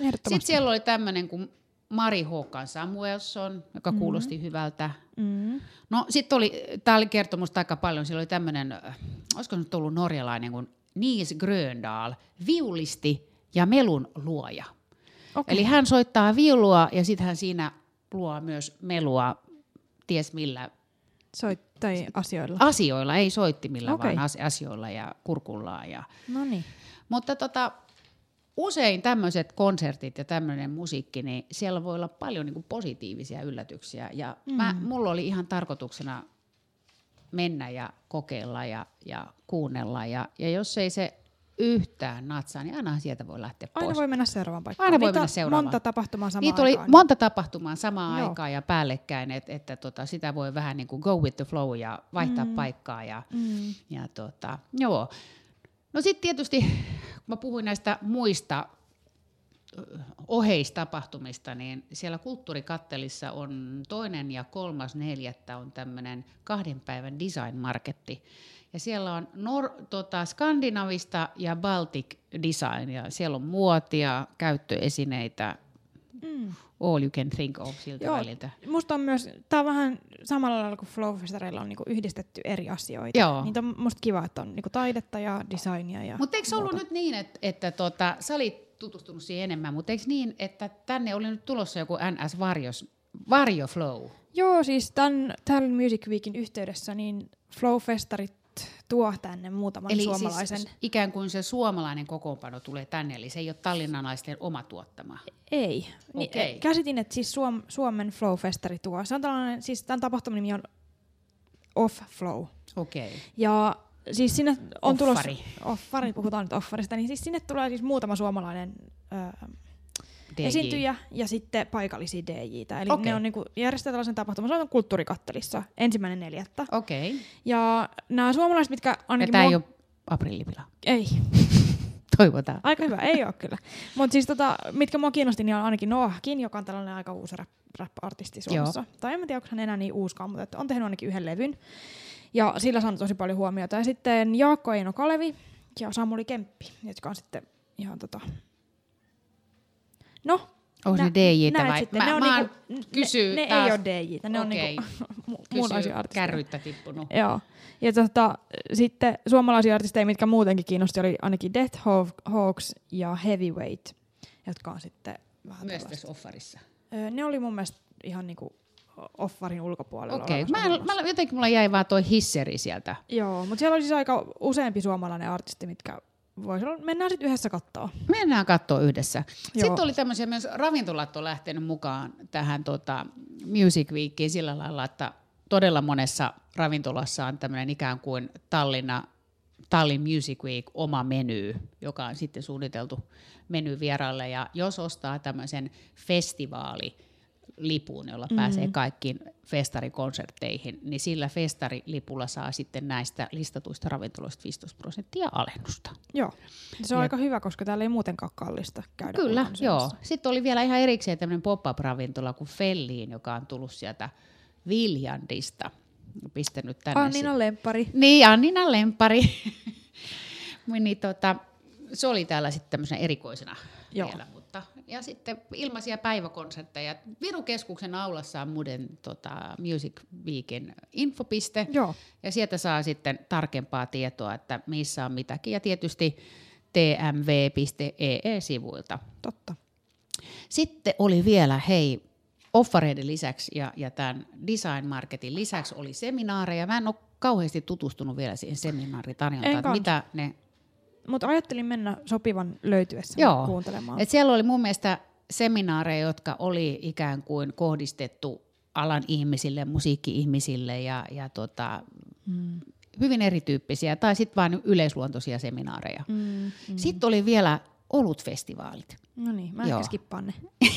ehdottomasti. Sitten siellä oli tämmöinen kuin Mari Håkan Samuelson, joka Mm-hmm. kuulosti hyvältä. Mm. No sitten oli, tämä oli kertomusta aika paljon, siellä oli tämmöinen, äh, olisiko nyt ollut norjalainen kuin Nies Gröndal, viulisti ja melun luoja. Okei. Eli hän soittaa viulua ja sitten hän siinä luo myös melua, ties millä Soit, tai asioilla. asioilla, ei soittimilla, Okei. vaan as- asioilla ja kurkullaan. Ja. Mutta tota, usein tämmöiset konsertit ja tämmöinen musiikki, niin siellä voi olla paljon niin positiivisia yllätyksiä. Ja mm. mä, mulla oli ihan tarkoituksena mennä ja kokeilla ja, ja kuunnella. Ja, ja jos ei se yhtään natsaa, niin aina sieltä voi lähteä pois. Aina voi mennä seuraavaan paikkaan. Aina voi Niitä mennä seuraavaan. monta tapahtumaa samaan Niitä oli aikaan. monta tapahtumaa samaan Joo. aikaan ja päällekkäin, että, että tota, sitä voi vähän niin kuin go with the flow ja vaihtaa mm. paikkaa. Ja, Mm. ja tota, joo. No sitten tietysti, kun mä puhuin näistä muista oheistapahtumista, niin siellä kulttuurikattelissa on toinen ja kolmas neljättä on tämmöinen kahden päivän design-marketti. Ja siellä on nor- tota, skandinavista ja Baltic design, ja siellä on muotia, käyttöesineitä, Mm. all you can think of siltä Joo. väliltä. Musta on myös, tää on vähän samalla lailla kuin Flowfestareilla on niinku yhdistetty eri asioita. Joo. Niin on musta kiva, että on niinku taidetta ja designia. Ja Mutta eikö se ollut nyt niin, että, että tota, sä olit tutustunut siihen enemmän, mutta eikö niin, että tänne oli nyt tulossa joku NS Varjos, Varjo Flow? Joo, siis tämän, tämän Music Weekin yhteydessä niin Flowfestarit tuo tänne muutaman Eli suomalaisen. siis ikään kuin se suomalainen kokoonpano tulee tänne, eli se ei ole tallinnalaisten oma tuottama. Ei. Niin, Okei. eh, käsitin, että siis Suom, Suomen Flowfestari tuo. Se on tällainen, siis tämän tapahtuman nimi on Off Flow. Okei. Okay. Ja siis sinne on tulossa... Offari. Offari, puhutaan nyt offarista. Niin siis sinne tulee siis muutama suomalainen ö, DJ. esiintyjä ja sitten paikallisia DJitä. Eli Okei. ne on niinku järjestetään tällaisen tapahtuman, se on kulttuurikattelissa ensimmäinen neljättä. Okei. Okay. Ja nämä suomalaiset, mitkä Ja ainakin... tämä ei mua- ole aprillipila. Ei, Toivotaan. aika hyvä, ei ole kyllä. Mutta siis tota, mitkä mua kiinnosti, niin on ainakin Noahkin, joka on tällainen aika uusi rap, rap-artisti Suomessa. Joo. Tai en mä tiedä, onko hän enää niin uuskaan, mutta että on tehnyt ainakin yhden levyn. Ja sillä saanut tosi paljon huomiota. Ja sitten Jaakko Eino Kalevi ja Samuli Kemppi, jotka on sitten ihan tota... No, Onko Nä- ne DJtä näet vai? sitten, mä, ne on mä niinku- oon ne- kysy ne taas. ei ole DJitä, ne on Okei. niinku mu- Kysy muunlaisia artisteja. kärryttä tippunut. Joo. Ja tota, sitten suomalaisia artisteja, mitkä muutenkin kiinnosti, oli ainakin Death Haw- Hawks ja Heavyweight, jotka on sitten vähän Myös tässä offarissa. Öö, Ne oli mun mielestä ihan niinku offarin ulkopuolella. Okei. Okay. Mä, mä, jotenkin mulla jäi vaan toi hisseri sieltä. Joo, mutta siellä oli siis aika useampi suomalainen artisti, mitkä voisi olla, mennään sitten yhdessä kattoon. Mennään katsoa yhdessä. Joo. Sitten oli tämmöisiä myös ravintolat on lähtenyt mukaan tähän tota, Music Weekiin sillä lailla, että todella monessa ravintolassa on tämmöinen ikään kuin Tallinna, Tallinn Music Week oma meny, joka on sitten suunniteltu meny vieraille. Ja jos ostaa tämmöisen festivaalilipun, jolla mm-hmm. pääsee kaikkiin festarikonsertteihin, niin sillä festarilipulla saa sitten näistä listatuista ravintoloista 15 prosenttia alennusta. Joo. Se on Ja- aika hyvä, koska täällä ei muutenkaan kallista käydä. Kyllä, joo. Sitten oli vielä ihan erikseen tämmöinen pop-up-ravintola kuin Felliin, joka on tullut sieltä Viljandista. Pistänyt tänne. Annina Lemppari. Niin, Annina lempari. niin, tota, se oli täällä sitten tämmöisenä erikoisena Joo. vielä. Mutta, ja sitten ilmaisia päiväkonsertteja. Virukeskuksen aulassa on muuten tota, Music Weekin infopiste. Joo. Ja sieltä saa sitten tarkempaa tietoa, että missä on mitäkin. Ja tietysti tmv.ee-sivuilta. Totta. Sitten oli vielä, hei, offareiden lisäksi ja, ja tämän design marketin lisäksi oli seminaareja. Mä en ole kauheasti tutustunut vielä siihen En seminaaritarjontaan, mitä ne... Mutta ajattelin mennä sopivan löytyessä Joo. kuuntelemaan. Et siellä oli mun mielestä seminaareja, jotka oli ikään kuin kohdistettu alan ihmisille, musiikki-ihmisille ja, ja tota, Mm. hyvin erityyppisiä, tai sitten vain yleisluontoisia seminaareja. Mm, mm. Sitten oli vielä olutfestivaalit. No niin, mä Joo. ehkä skippaan ne.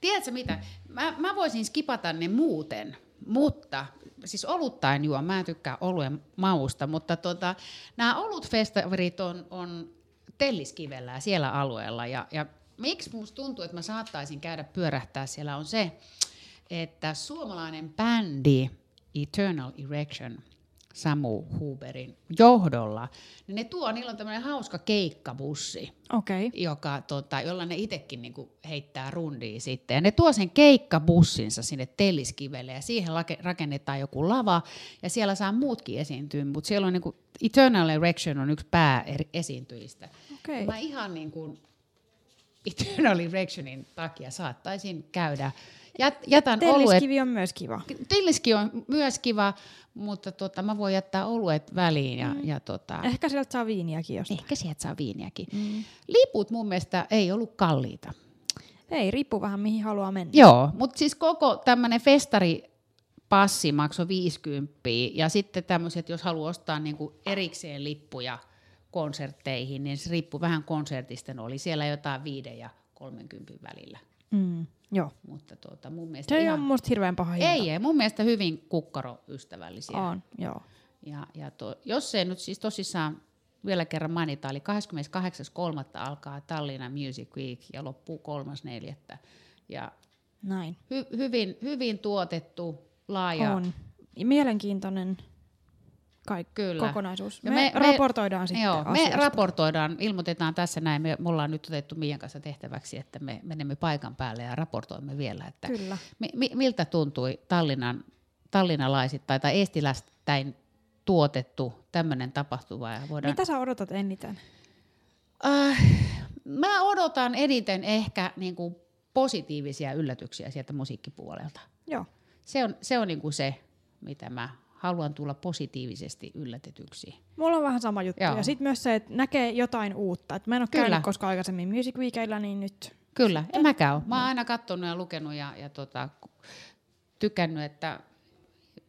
Tiedätkö mitä? Mä, mä voisin skipata ne muuten, mutta siis olutta en juo, mä en tykkää oluen mausta, mutta tota, nämä olutfestarit on, on Telliskivellä ja siellä alueella. Ja, ja miksi musta tuntuu, että mä saattaisin käydä pyörähtää siellä on se, että suomalainen bändi Eternal Erection Samu Huberin johdolla, niin ne tuo, niillä on tämmöinen hauska keikkabussi. Okay. joka, tota, jolla ne itsekin niinku heittää rundia sitten. Ja ne tuo sen keikkabussinsa sinne Telliskivelle ja siihen lake- rakennetaan joku lava ja siellä saa muutkin esiintyä, mutta siellä on niinku, Eternal Erection on yksi pääesiintyjistä. Okei. Mä ihan niin kuin Eternal Erectionin takia saattaisin käydä. Jät, jätän oluet Telliskivi on myös kiva. Tilliski on myös kiva, mutta tota, mä voin jättää oluet väliin ja, mm. ja tota, Ehkä sieltä saa viiniäkin jostain. ehkä sieltä saa viiniäkin. Mm. Liput mun mielestä ei ollut kalliita. Ei, riippuu vähän mihin haluaa mennä. Joo, mutta siis koko tämmöinen festaripassi maksoi 50 ja sitten tämmöiset, jos haluaa ostaa niinku erikseen lippuja konsertteihin, niin se riippuu vähän konsertista. Ne oli siellä jotain 5 ja 30 välillä. Mm. Joo. Mutta tuota, mun mielestä Se ei ihan, ole musta hirveän paha hinta. ei, ei, mun mielestä hyvin kukkaroystävällisiä. On, joo. Ja, ja to, jos se nyt siis tosissaan vielä kerran mainita, eli 28.3. alkaa Tallinna Music Week ja loppuu 3.4. Ja Näin. hy, hyvin, hyvin tuotettu, laaja. On. Mielenkiintoinen kaikki Kyllä. kokonaisuus. Ja Me, me- me me- raportoidaan sitten Joo, me raportoidaan, ilmoitetaan tässä näin, me, me ollaan nyt otettu Mian kanssa tehtäväksi, että me menemme paikan päälle ja raportoimme vielä, että Kyllä. mi, mi, miltä tuntui Tallinnan, tallinnalaisittain tai eestilästäin tuotettu tämmöinen tapahtuma. Ja voidaan, Mitä sä odotat eniten? Äh, mä odotan eniten ehkä niin kuin positiivisia yllätyksiä sieltä musiikkipuolelta. Joo. Se on, se on niin kuin se, mitä mä haluan tulla positiivisesti yllätetyksi. Mulla on vähän sama juttu. Joo. Ja sitten myös se, että näkee jotain uutta. Et mä en ole Kyllä. käynyt koskaan aikaisemmin Music Weekillä, niin nyt... Kyllä, en mä käy. Mä oon aina katsonut ja lukenut ja, ja tota, tykännyt, että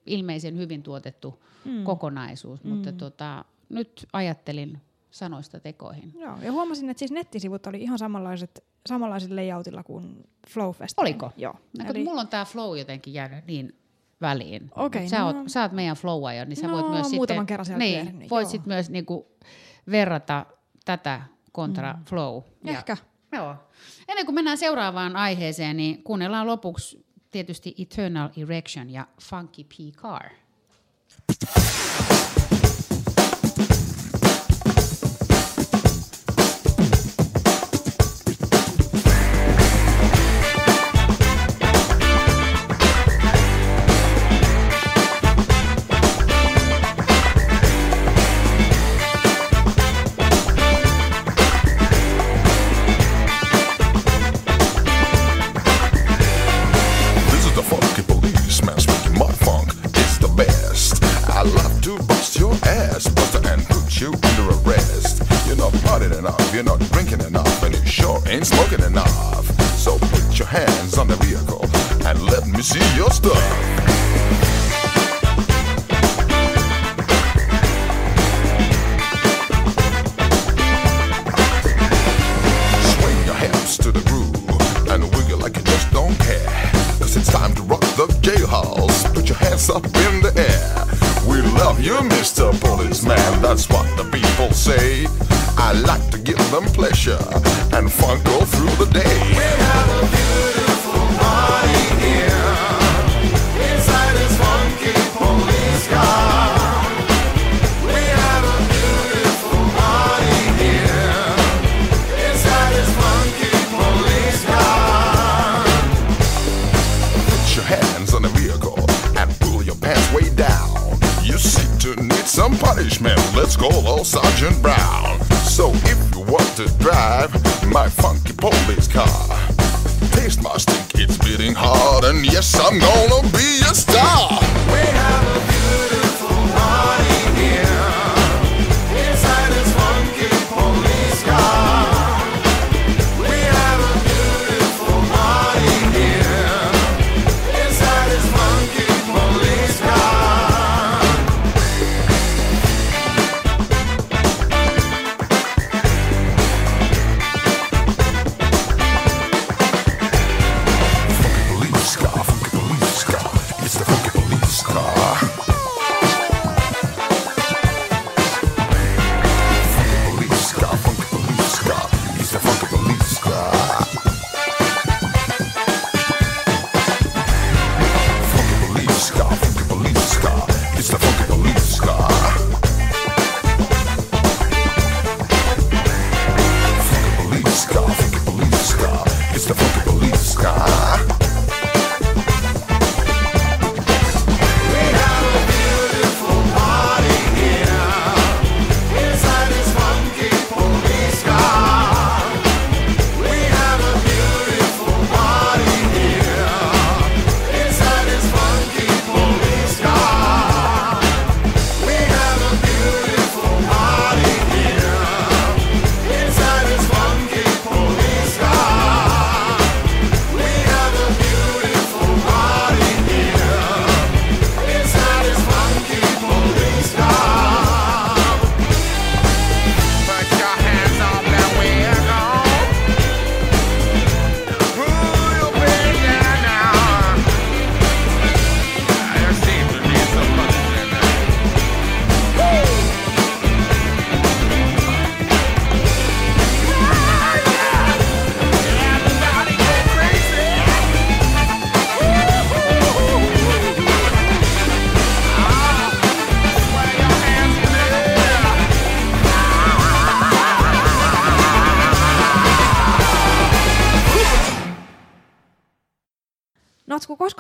ilmeisen hyvin tuotettu mm. kokonaisuus, mm. mutta tota, nyt ajattelin sanoista tekoihin. Joo, ja huomasin, että siis nettisivut oli ihan samanlaiset, samanlaiset layoutilla kuin Flowfest. Oliko? Joo. Eli... Mulla on tämä Flow jotenkin jäänyt niin väliin. Okay, sä, no. oot, sä oot meidän flowaaja, niin sä no, voit myös sitten, kerran niin, kerran, voit sit myös niinku verrata tätä kontra mm. flow. Ja, Joo. Ennen kuin mennään seuraavaan aiheeseen, niin kuunnellaan lopuksi tietysti Eternal Erection ja Funky P-Car.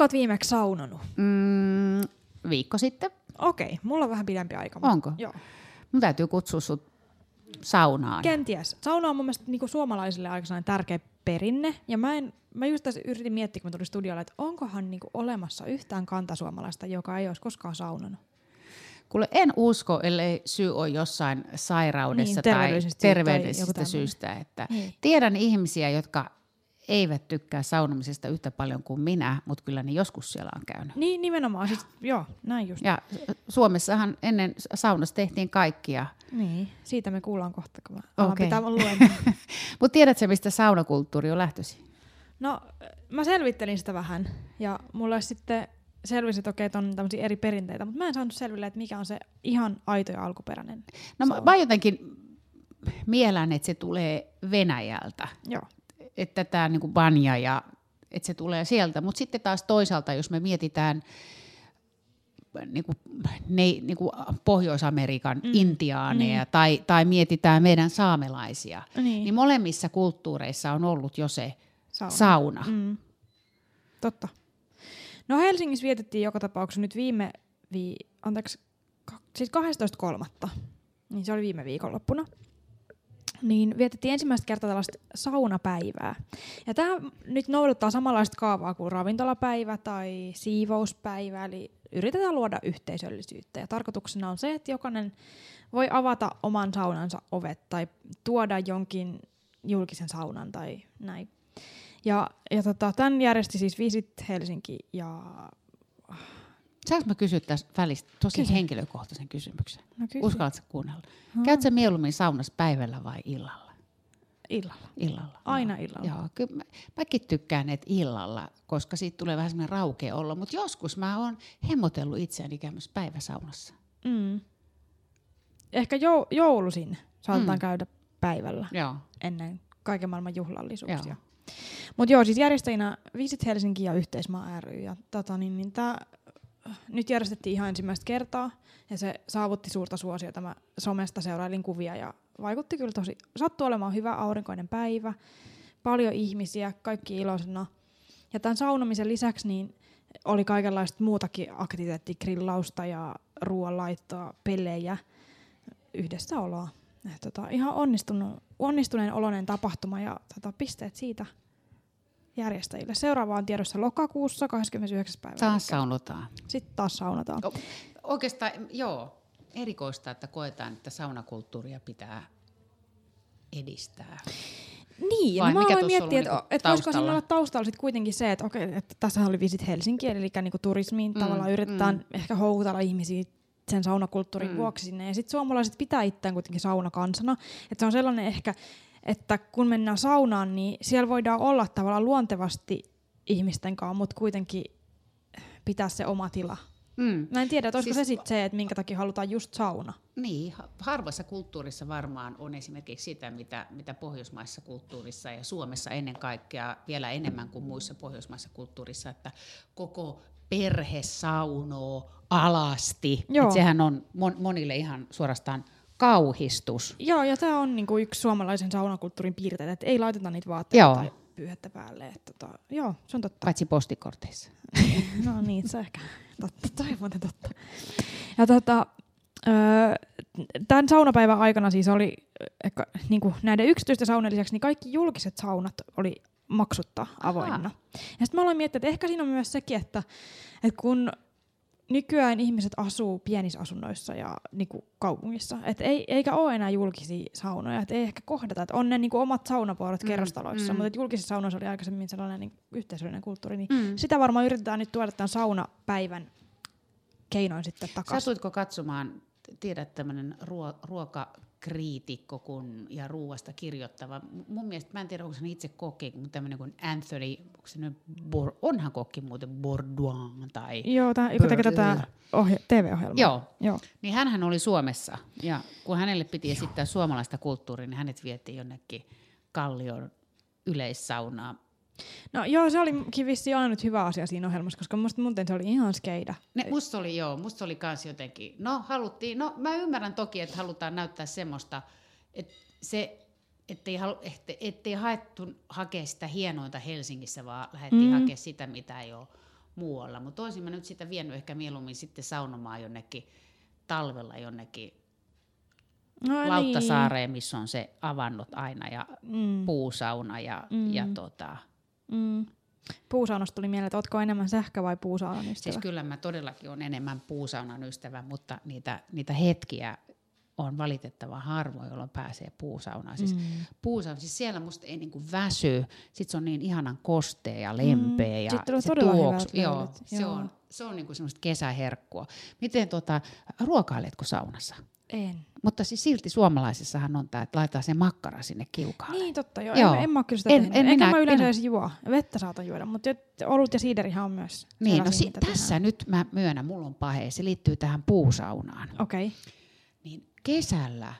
Koska oot viimeksi saunonut? Mm, viikko sitten. Okei, okay, mulla on vähän pidempi aika. Onko? Joo. Mun täytyy kutsua sut saunaan. Kenties. Sauna on mun mielestä niinku suomalaisille aika tärkeä perinne. Ja mä, en, mä just tässä yritin miettiä, kun mä tulin studiolle, että onkohan niinku olemassa yhtään kantasuomalaista, joka ei olisi koskaan saunonut. Kuule, en usko, ellei syy ole jossain sairaudessa niin, tai terveydellisestä, syystä. Että niin. Tiedän ihmisiä, jotka eivät tykkää saunomisesta yhtä paljon kuin minä, mutta kyllä ne joskus siellä on käynyt. Niin, nimenomaan. Siis, joo, näin just. Ja Suomessahan ennen saunassa tehtiin kaikkia. Niin, siitä me kuullaan kohta, kun mä Okei. pitää. Mutta tiedätkö, mistä saunakulttuuri on lähtöisin? No, mä selvittelin sitä vähän ja mulle sitten selvisi, että okei, että on tämmöisiä eri perinteitä, mutta mä en saanut selville, että mikä on se ihan aito ja alkuperäinen. No mä, sauna. mä jotenkin mielän, että se tulee Venäjältä. Joo. Että tämä niinku banja ja että se tulee sieltä. Mutta sitten taas toisaalta, jos me mietitään niinku, ne, niinku Pohjois-Amerikan mm. intiaaneja tai, tai mietitään meidän saamelaisia, Niin. niin molemmissa kulttuureissa on ollut jo se Sauna. sauna. Mm. Totta. No Helsingissä vietettiin joka tapauksessa nyt viime, vii, anteeksi, ka, siis 12.3. Niin se oli viime viikonloppuna. Niin vietettiin ensimmäistä kertaa tällaista saunapäivää. Ja tämä nyt noudattaa samanlaista kaavaa kuin ravintolapäivä tai siivouspäivä, eli yritetään luoda yhteisöllisyyttä. Ja tarkoituksena on se, että jokainen voi avata oman saunansa ovet tai tuoda jonkin julkisen saunan tai näin. Ja, ja tota, tämän järjesti siis Visit Helsinki ja... Saanko mä kysyä tässä välistä tosi Kysy. henkilökohtaisen kysymyksen? No kysy. Uskallatko kuunnella? Käytkö sä mieluummin saunassa päivällä vai illalla? Illalla. Illalla. Aina illalla. Joo, kyllä mä, mäkin tykkään, että illalla, koska siitä tulee vähän semmoinen raukea olo, mutta joskus mä oon hemmotellut itseäni käymässä päiväsaunassa. Mm. Ehkä jou, joulusin saatetaan Mm. käydä päivällä Joo. ennen kaiken maailman juhlallisuuksia. Joo. Mutta joo, siis järjestäjinä Visit Helsinki ja Yhteismaa ry. Ja tota, niin, niin tää, nyt järjestettiin ihan ensimmäistä kertaa ja se saavutti suurta suosiota. Mä somesta seurailin kuvia ja vaikutti kyllä tosi, sattui olemaan hyvä aurinkoinen päivä, paljon ihmisiä, kaikki iloisena. Ja tämän saunomisen lisäksi niin oli kaikenlaista muutakin aktiviteettia, grillausta ja ruoanlaittoa, pelejä, yhdessäoloa. Tota, ihan onnistunut, onnistuneen oloinen tapahtuma ja tota, pisteet siitä järjestäjille. Seuraava on tiedossa lokakuussa 29. päivä. Taas saunotaan. Sitten taas saunataan. O- Oikeastaan, joo, erikoista, että koetaan, että saunakulttuuria pitää edistää. Niin, Vai no mä mikä aloin miettiä, ollut että niinku et voisiko siinä taustalla? olla taustalla sit kuitenkin se, että, okei, että tässä oli Visit Helsinki, eli niinku turismiin Mm, mm, tavallaan yritetään mm. mm. ehkä houkutella ihmisiä sen saunakulttuurin Mm. mm. vuoksi sinne. Ja sitten suomalaiset pitää itseään kuitenkin saunakansana. Että se on sellainen ehkä, että kun mennään saunaan, niin siellä voidaan olla tavallaan luontevasti ihmisten kanssa, mutta kuitenkin pitää se oma tila. Mm. Mä en tiedä, että olisiko Siis- se sitten se, että minkä takia halutaan just sauna. Niin, ha- harvassa kulttuurissa varmaan on esimerkiksi sitä, mitä, mitä pohjoismaissa kulttuurissa ja Suomessa ennen kaikkea vielä enemmän kuin muissa pohjoismaissa kulttuurissa, että koko perhe saunoo alasti. Joo. Et sehän on mon, monille ihan suorastaan kauhistus. Joo, ja tämä on niinku yksi suomalaisen saunakulttuurin piirteitä, että ei laiteta niitä vaatteita Joo. tai pyyhettä päälle. Että tota, joo, se on totta. Paitsi postikorteissa. No niin, se ehkä totta. Toi on muuten totta. Ja tota, öö, tämän saunapäivän aikana siis oli ehkä, niin kuin näiden yksityisten saunan lisäksi, niin kaikki julkiset saunat oli maksutta avoinna. Ja sitten mä aloin miettiä, että ehkä siinä on myös sekin, että, että kun nykyään ihmiset asuu pienissä asunnoissa ja niin kuin kaupungissa, että ei, eikä ole enää julkisia saunoja, että ei ehkä kohdata, että on ne niin kuin omat saunapuolet Mm, kerrostaloissa, mm. mutta julkisissa saunoissa oli aikaisemmin sellainen niin yhteisöllinen kulttuuri, niin Mm. sitä varmaan yritetään nyt tuoda tämän saunapäivän keinoin sitten takaisin. Satuitko katsomaan, tiedät tämmöinen ruo, ruokakriitikko kun, ja ruuasta kirjoittava. Mun mielestä, mä en tiedä onko se itse kokki, mutta tämmöinen kuin Anthony, onko se nyt, Bor, onhan kokki muuten Bourdain tai... Joo, tää, kun tekee tätä ohje- TV-ohjelmaa. Joo, Joo. niin hänhän oli Suomessa ja kun hänelle piti esittää suomalaista kulttuuria, niin hänet vietiin jonnekin Kallion yleissaunaan. No joo, se olikin vissiin ainut hyvä asia siinä ohjelmassa, koska musta muuten se oli ihan skeida. Ne, musta oli joo, musta oli kans jotenkin, no haluttiin, no mä ymmärrän toki, että halutaan näyttää semmoista, että se, ettei, halu, ette, ettei haettu hakea sitä hienointa Helsingissä, vaan lähdettiin mm. Hakea sitä, mitä ei ole muualla. Mutta olisin mä nyt sitä vienyt ehkä mieluummin sitten saunomaan jonnekin talvella jonnekin No, Lauttasaareen, missä on se avannot aina ja Niin. Mm. puusauna ja, mm. ja tota, Mm. Puusaunasta tuli mieleen, että ootko enemmän sähkö- vai puusaunan ystävä? siis kyllä mä todellakin on enemmän puusaunan ystävä, mutta niitä, niitä hetkiä on valitettavan harvoin, jolloin pääsee puusaunaan. Siis mm. puusauna, siis siellä musta ei niinku väsy, sit se on niin ihanan kostea ja lempeä mm. ja Sitten tulee se todella tuoksu. Joo, löylyt, se joo. on, se on niinku semmoista kesäherkkua. Miten tota, ruokailetko saunassa? En. Mutta siis silti suomalaisessahan on tämä, että laitetaan se makkara sinne kiukaalle. Niin, totta. Joo. Joo. En, en mä oo kyllä sitä En- tehnyt. en Enkä minä- mä yleensä minä- edes juo. Vettä saatan juoda, mutta olut ja siiderihan on myös Niin, no si- tässä tehdään. nyt mä myönnän, mulla on pahe, se liittyy tähän puusaunaan. Okei. Okay. Niin kesällä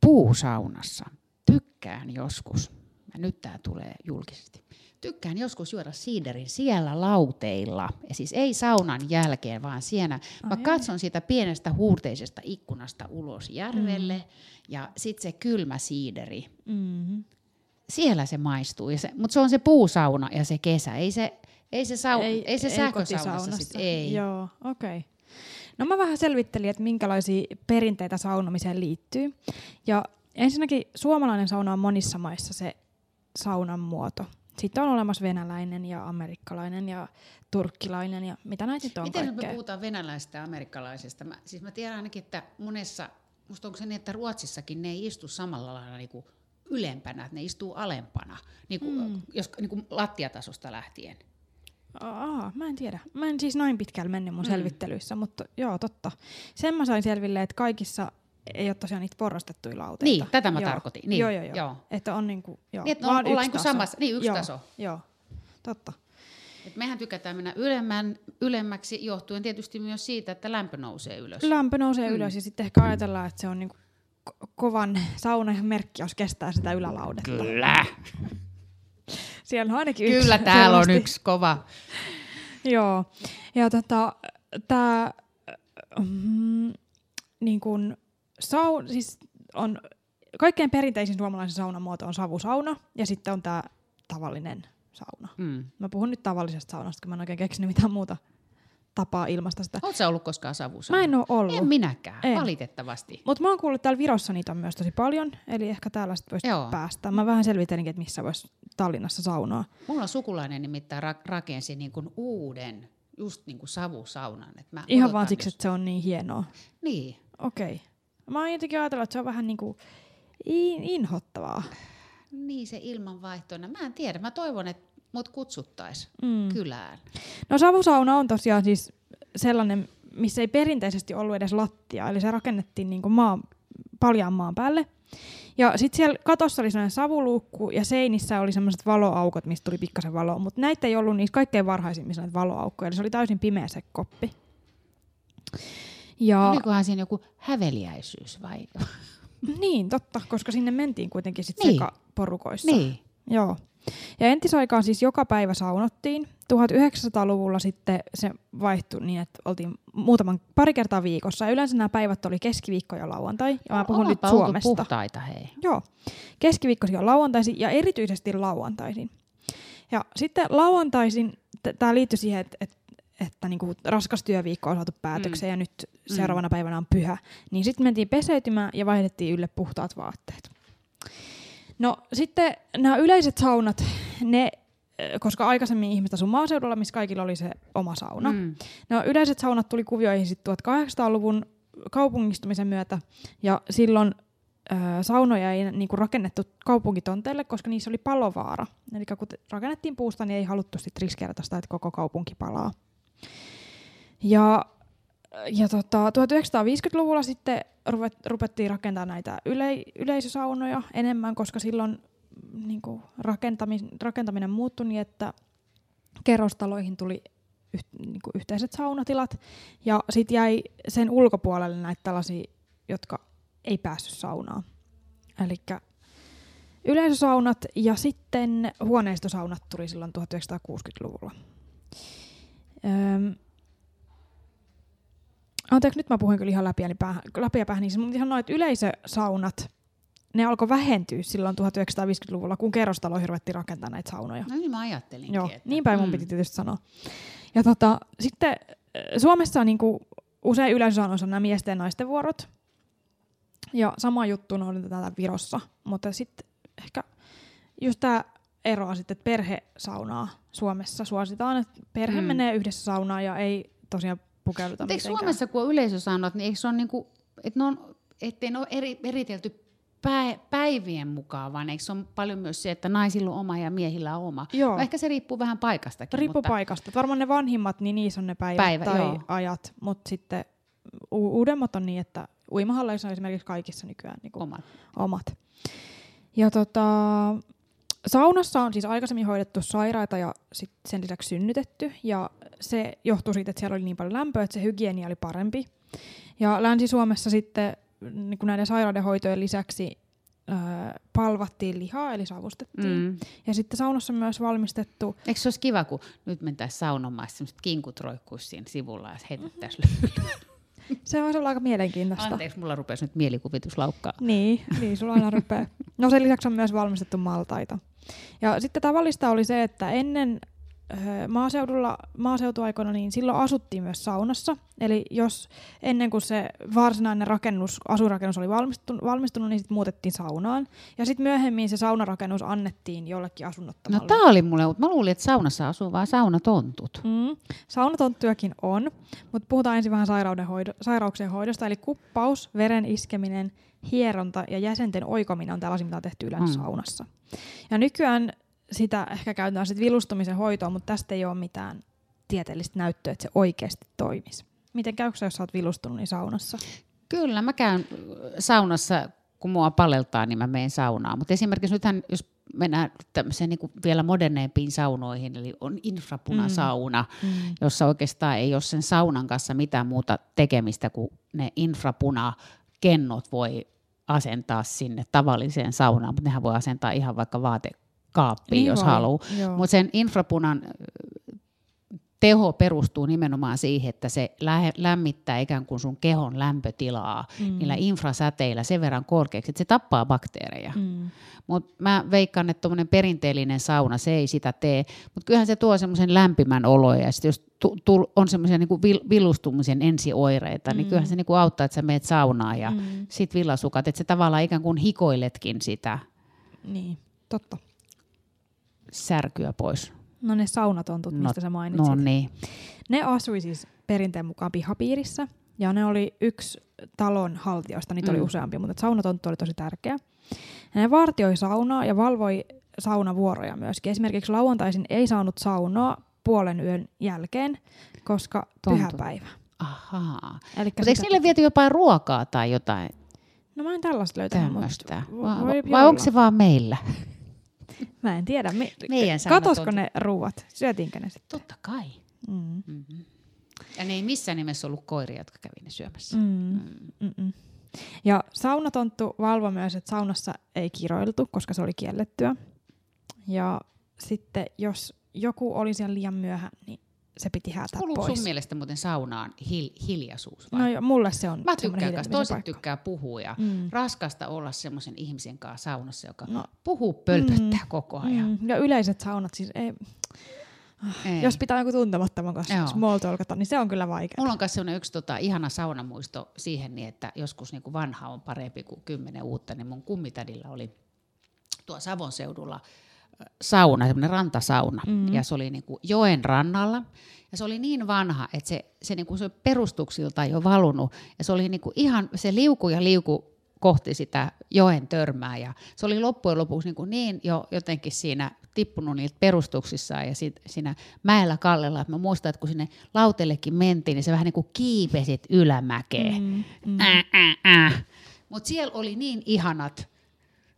puusaunassa tykkään joskus, ja nyt tämä tulee julkisesti, tykkään joskus juoda siiderin siellä lauteilla. Ja siis ei saunan jälkeen, vaan siinä. Mä Ai katson siitä pienestä huurteisesta ikkunasta ulos järvelle, mm. ja sitten se kylmä siideri. Mm-hmm. Siellä se maistuu, ja se, mutta se on se puusauna ja se kesä. Ei se, ei se, sau, ei, ei se sähkösaunassa kotisaunassa. sit, ei. Joo, okei. Okay. No mä vähän selvittelin, että minkälaisia perinteitä saunomiseen liittyy. Ja ensinnäkin suomalainen sauna on monissa maissa se saunan muoto. Sitten on olemassa venäläinen ja amerikkalainen ja turkkilainen ja mitä näitä on Miten kaikkea. me puhutaan venäläisestä ja amerikkalaisesta? Mä, siis mä tiedän ainakin, että monessa, musta onko se niin, että Ruotsissakin ne ei istu samalla lailla niinku ylempänä, että ne istuu alempana, niinku, mm. jos, niinku lattiatasosta lähtien. Aa, mä en tiedä. Mä en siis noin pitkällä mennyt mun mm. selvittelyissä, mutta joo, totta. Sen mä sain selville, että kaikissa ei ole tosiaan niitä porrastettuja lauteita. Niin, tätä mä joo. tarkoitin. Niin, joo, joo, joo. joo. Että on niinku, joo. Niin, että vaan on- ollaan yksi niinku taso. samassa- niin, yksi joo, taso. Joo, totta. Et mehän tykätään mennä ylemmän, ylemmäksi johtuen tietysti myös siitä, että lämpö nousee ylös. Lämpö nousee Mm. ylös ja sitten ehkä ajatellaan, että se on niinku ko- kovan saunan merkki, jos kestää sitä ylälaudetta. Kyllä. Siellä on ainakin yksi. Kyllä täällä on selvästi. yksi kova. Joo. Ja tota, tää, mm, niin kun, sau, siis on, kaikkein perinteisin suomalaisen saunan muoto on savusauna, ja sitten on tämä tavallinen sauna. Mm. Mä puhun nyt tavallisesta saunasta, kun mä en oikein keksinyt mitään muuta tapaa ilmaista sitä. Oletko sä ollut koskaan savussa? Mä en oo ollut. En minäkään, En. valitettavasti. Mutta mä oon kuullut, että täällä Virossa niitä on myös tosi paljon, eli ehkä täällä sitten voisi Joo. päästä. Mä vähän selvittelinkin, että missä voisi Tallinnassa saunoa. Mulla on sukulainen nimittäin ra- rakensi niin kuin uuden, just niin kuin savusaunan. Et mä Ihan vaan siksi, jos- että se on niin hienoa. Niin. Okei. Mä oon jotenkin ajatellut, että se on vähän niinku in- inhottavaa. Niin se ilmanvaihtona. Mä en tiedä. Mä toivon, että mut kutsuttais Mm. kylään. No savusauna on tosiaan siis sellainen, missä ei perinteisesti ollut edes lattia, eli se rakennettiin niinku maan, paljaan maan päälle. Ja sitten siellä katossa oli sellainen savuluukku ja seinissä oli semmoiset valoaukot, mistä tuli pikkasen valoa, mutta näitä ei ollut niissä kaikkein varhaisimmissa näitä valoaukkoja, eli se oli täysin pimeä se koppi. Ja Olikohan siinä joku häveliäisyys vai? niin, totta, koska sinne mentiin kuitenkin sitten Niin. sekaporukoissa. niin. Joo. Ja entisaikaan siis joka päivä saunottiin. 1900-luvulla sitten se vaihtui niin, että oltiin muutaman pari kertaa viikossa. Ja yleensä nämä päivät oli keskiviikko ja lauantai. Ja mä puhun nyt Suomesta. puhtaita, hei. Joo. Keskiviikkoisin ja lauantaisin ja erityisesti lauantaisin. Ja sitten lauantaisin, tämä liittyy siihen, että, että, että niinku raskas työviikko on saatu päätökseen mm. ja nyt seuraavana päivänä on pyhä. Niin sitten mentiin peseytymään ja vaihdettiin ylle puhtaat vaatteet. No sitten nämä yleiset saunat, ne, ö, koska aikaisemmin ihmiset asui maaseudulla, missä kaikilla oli se oma sauna. Mm. No yleiset saunat tuli kuvioihin sitten 1800-luvun kaupungistumisen myötä ja silloin ö, saunoja ei niinku rakennettu kaupunkitonteille, koska niissä oli palovaara. Eli kun rakennettiin puusta, niin ei haluttu sit riskeerata sitä, että koko kaupunki palaa. Ja, ja tota, 1950-luvulla sitten ruvet, rupettiin rakentamaan näitä yle, yleisösaunoja enemmän, koska silloin niin rakentaminen, rakentaminen muuttui niin, että kerrostaloihin tuli yht, niin yhteiset saunatilat ja sitten jäi sen ulkopuolelle näitä tällaisia, jotka ei päässyt saunaan. Eli yleisösaunat ja sitten huoneistosaunat tuli silloin 1960-luvulla. Öm, Anteeksi, nyt mä puhuin kyllä ihan läpi, ja päähän, läpi ja päähän, niin mutta ihan noin, että yleisösaunat, ne alkoi vähentyä silloin 1950-luvulla, kun kerrostaloihin ruvettiin rakentamaan näitä saunoja. No niin mä ajattelinkin. Joo, että, niin päin mun piti tietysti sanoa. Ja tota, sitten äh, Suomessa on niinku usein yleisösaunoissa nämä miesten ja naisten vuorot. Ja sama juttu on täällä Virossa. Mutta sitten ehkä just tämä eroa sitten, että perhesaunaa Suomessa suositaan, että perhe Mm. mm. menee yhdessä saunaan ja ei tosiaan pukeuduta Mutta eikö. Suomessa, kun on yleisösaunat, niin eikö se ole niinku, että ne on ettei ne ole eri, eritelty pä, päivien mukaan, vaan eikö se on paljon myös se, että naisilla on oma ja miehillä on oma. Joo. Ehkä se riippuu vähän paikastakin. Riippuu mutta paikasta. Varmaan ne vanhimmat, niin niissä on ne päivät Päivä, tai joo. ajat, mutta sitten u- uudemmat on niin, että uimahalleissa on esimerkiksi kaikissa nykyään niin Oma. omat. Ja tota, saunassa on siis aikaisemmin hoidettu sairaita ja sit sen lisäksi synnytetty. Ja se johtuu siitä, että siellä oli niin paljon lämpöä, että se hygienia oli parempi. Ja Länsi-Suomessa sitten niin kuin näiden sairauden hoitojen lisäksi öö, palvattiin lihaa, eli savustettiin. Mm. Ja sitten saunassa on myös valmistettu Eikö se olisi kiva, kun nyt mentäisiin saunomaan, sellaiset kinkut roikkuisi siinä sivulla ja heitettäisiin mm-hmm. Se voisi olla aika mielenkiintoista. Anteeksi, mulla rupesi nyt mielikuvitus laukkaa. Niin, niin sulla aina rupeaa. No sen lisäksi on myös valmistettu maltaita. Ja sitten tavallista oli se, että ennen maaseudulla, maaseutuaikoina, niin silloin asuttiin myös saunassa. Eli jos ennen kuin se varsinainen rakennus, asurakennus oli valmistunut, valmistunut niin sitten muutettiin saunaan. Ja sitten myöhemmin se saunarakennus annettiin jollekin No asunnottomalle. tää oli mulle, mutta mä luulin, että saunassa asuu vaan saunatontut. Mm. Saunatonttujakin on, mutta puhutaan ensin vähän sairauden hoido, sairauksien hoidosta. Eli kuppaus, veren iskeminen, hieronta ja jäsenten oikominen on tällaisia, mitä on tehty yleensä Mm. saunassa. Ja nykyään sitä ehkä käytetään sitten vilustumisen hoitoon, mutta tästä ei ole mitään tieteellistä näyttöä, että se oikeasti toimisi. Miten käykö se, jos sä oot vilustunut niin saunassa? Kyllä, mä käyn saunassa, kun mua paleltaa, niin mä menen saunaan. Mutta esimerkiksi nythän, jos mennään tämmöiseen niin vielä moderneimpiin saunoihin, eli on infrapunasauna, mm. jossa oikeastaan ei ole sen saunan kanssa mitään muuta tekemistä kuin ne infrapunakennot voi asentaa sinne tavalliseen saunaan, mutta nehän voi asentaa ihan vaikka vaatekaappiin, Niin jos voi, haluaa. Mutta sen infrapunan teho perustuu nimenomaan siihen, että se lähe, lämmittää ikään kuin sun kehon lämpötilaa mm. niillä infrasäteillä sen verran korkeaksi, että se tappaa bakteereja. Mm. Mutta mä veikkaan, että tuommoinen perinteellinen sauna, se ei sitä tee. Mutta kyllähän se tuo semmoisen lämpimän oloja. Ja sit jos tu, tu, on semmoisia niinku vil, villustumisen ensioireita, mm. niin kyllähän se niinku auttaa, että sä meet saunaan ja mm. sit villasukat. Että se tavallaan ikään kuin hikoiletkin sitä Niin, totta. Särkyä pois. No ne saunatontut, mistä sä mainitsit. No niin. Ne asui siis perinteen mukaan pihapiirissä ja ne oli yksi talon haltijoista, niitä mm. oli useampia, mutta saunatonttu oli tosi tärkeä. Ja ne vartioi saunaa ja valvoi saunavuoroja myöskin. Esimerkiksi lauantaisin ei saanut saunoa puolen yön jälkeen, koska Tontut. pyhäpäivä. Ahaa. Elikkä Mutta eikö niille viety jopa ruokaa tai jotain No mä en tällaista löytänyt. tämmöistä? Vai, voi vai onko se vaan meillä? Mä en tiedä. Me, Meidän katosko ne ruuat? Syötiinkö ne sitten? Totta kai. Mm. Mm-hmm. Ja ne ei missään nimessä ollut koiria, jotka kävi ne syömässä. Mm. Mm-mm. Ja saunatonttu valvoi myös, että saunassa ei kiroiltu, koska se oli kiellettyä. Ja sitten jos joku oli siellä liian myöhään, niin se piti häätää Kuuluuko pois. sun mielestä muuten saunaan hil- hiljaisuus vai? No jo, mulle se on Mä tykkään kanssa, toiset paikka. tykkää puhua ja Mm. raskasta olla semmoisen ihmisen kanssa saunassa, joka No. puhuu pölpöttää koko ajan. Mm. Ja yleiset saunat siis, ei, Ei. jos pitää joku tuntemattoman kanssa Joo. small talkata, niin se on kyllä vaikea. Mulla on myös sellainen yksi tota, ihana saunamuisto siihen, niin että joskus niin kuin vanha on parempi kuin kymmenen uutta, niin mun kummitädillä oli tuo Savon seudulla sauna, semmoinen rantasauna, mm. ja se oli niin kuin joen rannalla, ja se oli niin vanha, että se, se, niin kuin se perustuksilta jo valunut, ja se oli niin kuin ihan, se liuku ja liuku kohti sitä joen törmää, ja se oli loppujen lopuksi niin, kuin niin jo jotenkin siinä tippunut niiltä perustuksissaan ja sit, siinä mäellä kallella, että mä muistan, että kun sinne lautellekin mentiin, niin se vähän niin kuin kiipesit ylämäkeen. Mm, mm. Äh, äh, äh. Mutta siellä oli niin ihanat